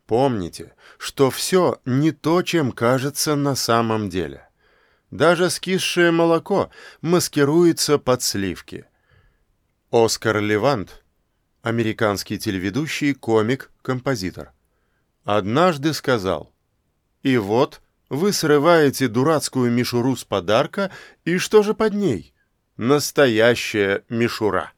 Помните, что все не то, чем кажется на самом деле. Даже скисшее молоко маскируется под сливки – Оскар Левант, американский телеведущий, комик, композитор, однажды сказал, «И вот вы срываете дурацкую мишуру с подарка, и что же под ней? Настоящая мишура».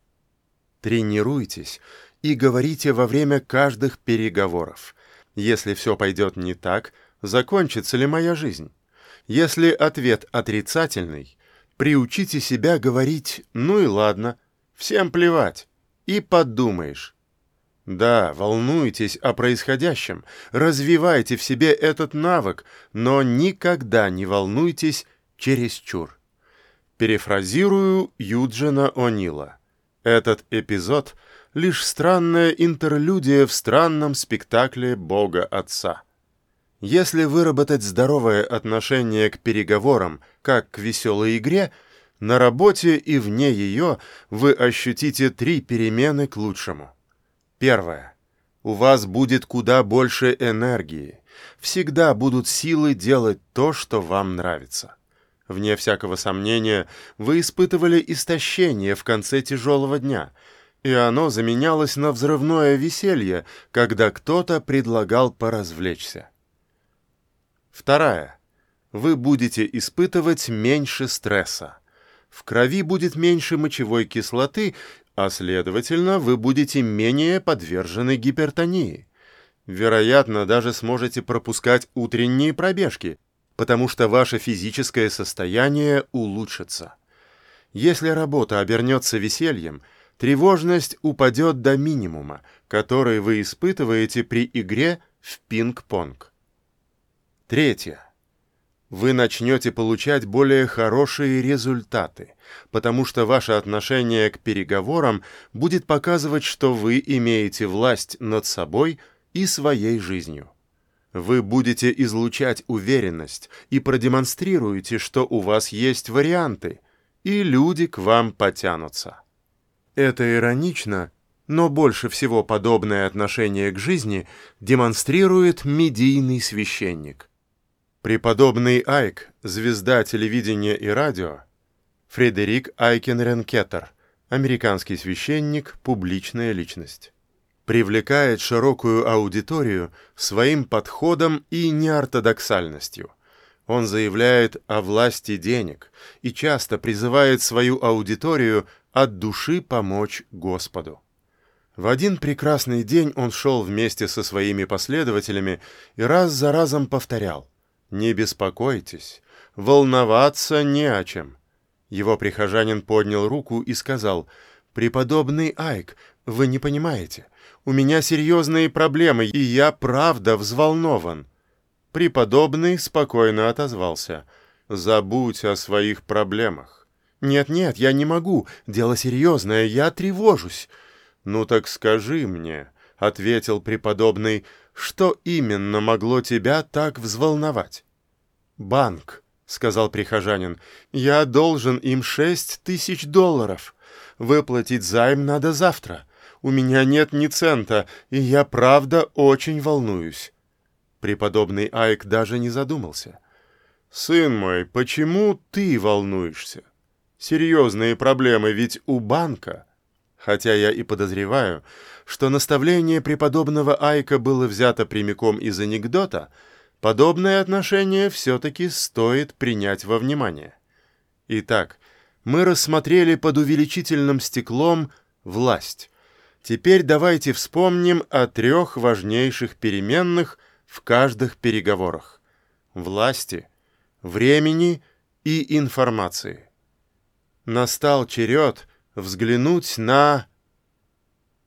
Тренируйтесь и говорите во время каждых переговоров. Если все пойдет не так, закончится ли моя жизнь? Если ответ отрицательный, приучите себя говорить «ну и ладно», Всем плевать. И подумаешь. Да, волнуйтесь о происходящем, развивайте в себе этот навык, но никогда не волнуйтесь чересчур. Перефразирую Юджина О'Нила. Этот эпизод — лишь странная интерлюдия в странном спектакле Бога Отца. Если выработать здоровое отношение к переговорам, как к веселой игре — на работе и вне ее вы ощутите три перемены к лучшему. Первое. У вас будет куда больше энергии. Всегда будут силы делать то, что вам нравится. Вне всякого сомнения, вы испытывали истощение в конце тяжелого дня, и оно заменялось на взрывное веселье, когда кто-то предлагал поразвлечься. Вторая. Вы будете испытывать меньше стресса в крови будет меньше мочевой кислоты, а, следовательно, вы будете менее подвержены гипертонии. Вероятно, даже сможете пропускать утренние пробежки, потому что ваше физическое состояние улучшится. Если работа обернется весельем, тревожность упадет до минимума, который вы испытываете при игре в пинг-понг. Третье вы начнете получать более хорошие результаты, потому что ваше отношение к переговорам будет показывать, что вы имеете власть над собой и своей жизнью. Вы будете излучать уверенность и продемонстрируете, что у вас есть варианты, и люди к вам потянутся. Это иронично, но больше всего подобное отношение к жизни демонстрирует медийный священник. Преподобный Айк, звезда телевидения и радио, Фредерик Айкенренкеттер, американский священник, публичная личность. Привлекает широкую аудиторию своим подходом и неортодоксальностью. Он заявляет о власти денег и часто призывает свою аудиторию от души помочь Господу. В один прекрасный день он шел вместе со своими последователями и раз за разом повторял «Не беспокойтесь, волноваться не о чем». Его прихожанин поднял руку и сказал, «Преподобный Айк, вы не понимаете, у меня серьезные проблемы, и я правда взволнован». Преподобный спокойно отозвался, «Забудь о своих проблемах». «Нет-нет, я не могу, дело серьезное, я тревожусь». «Ну так скажи мне», — ответил преподобный, что именно могло тебя так взволновать? «Банк», — сказал прихожанин, — «я должен им шесть тысяч долларов. Выплатить займ надо завтра. У меня нет ни цента, и я правда очень волнуюсь». Преподобный Айк даже не задумался. «Сын мой, почему ты волнуешься? Серьезные проблемы ведь у банка» хотя я и подозреваю, что наставление преподобного Айка было взято прямиком из анекдота, подобное отношение все-таки стоит принять во внимание. Итак, мы рассмотрели под увеличительным стеклом власть. Теперь давайте вспомним о трех важнейших переменных в каждых переговорах – власти, времени и информации. Настал черед взглянуть на